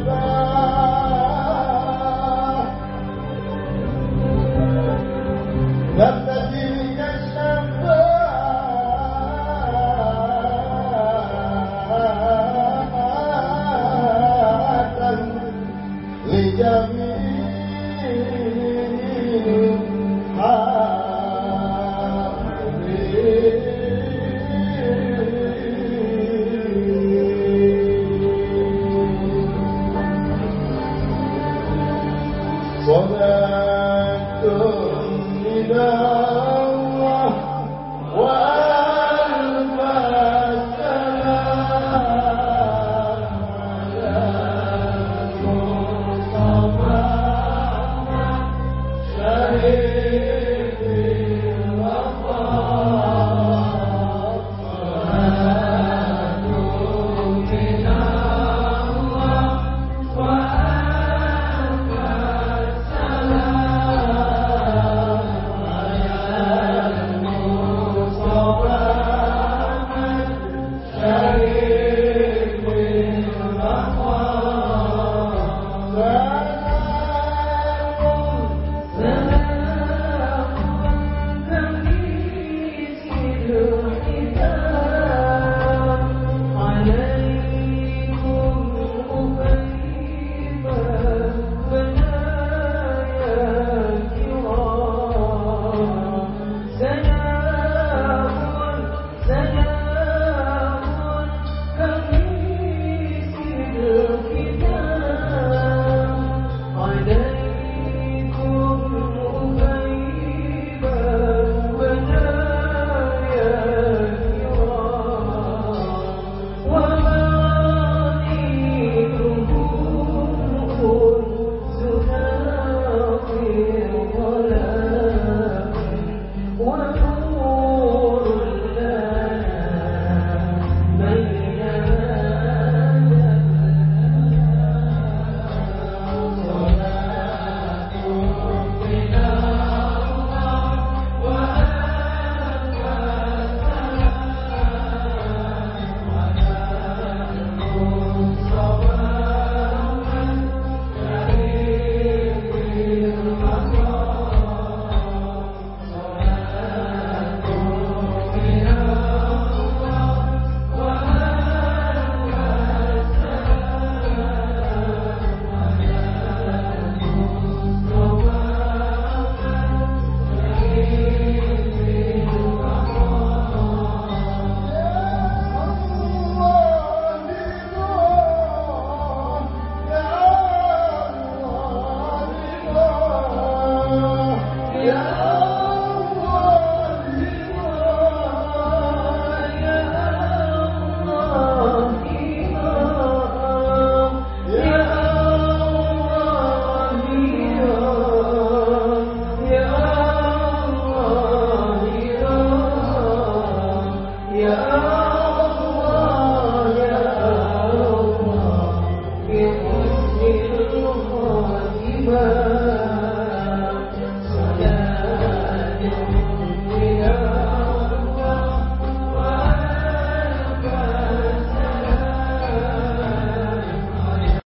Father.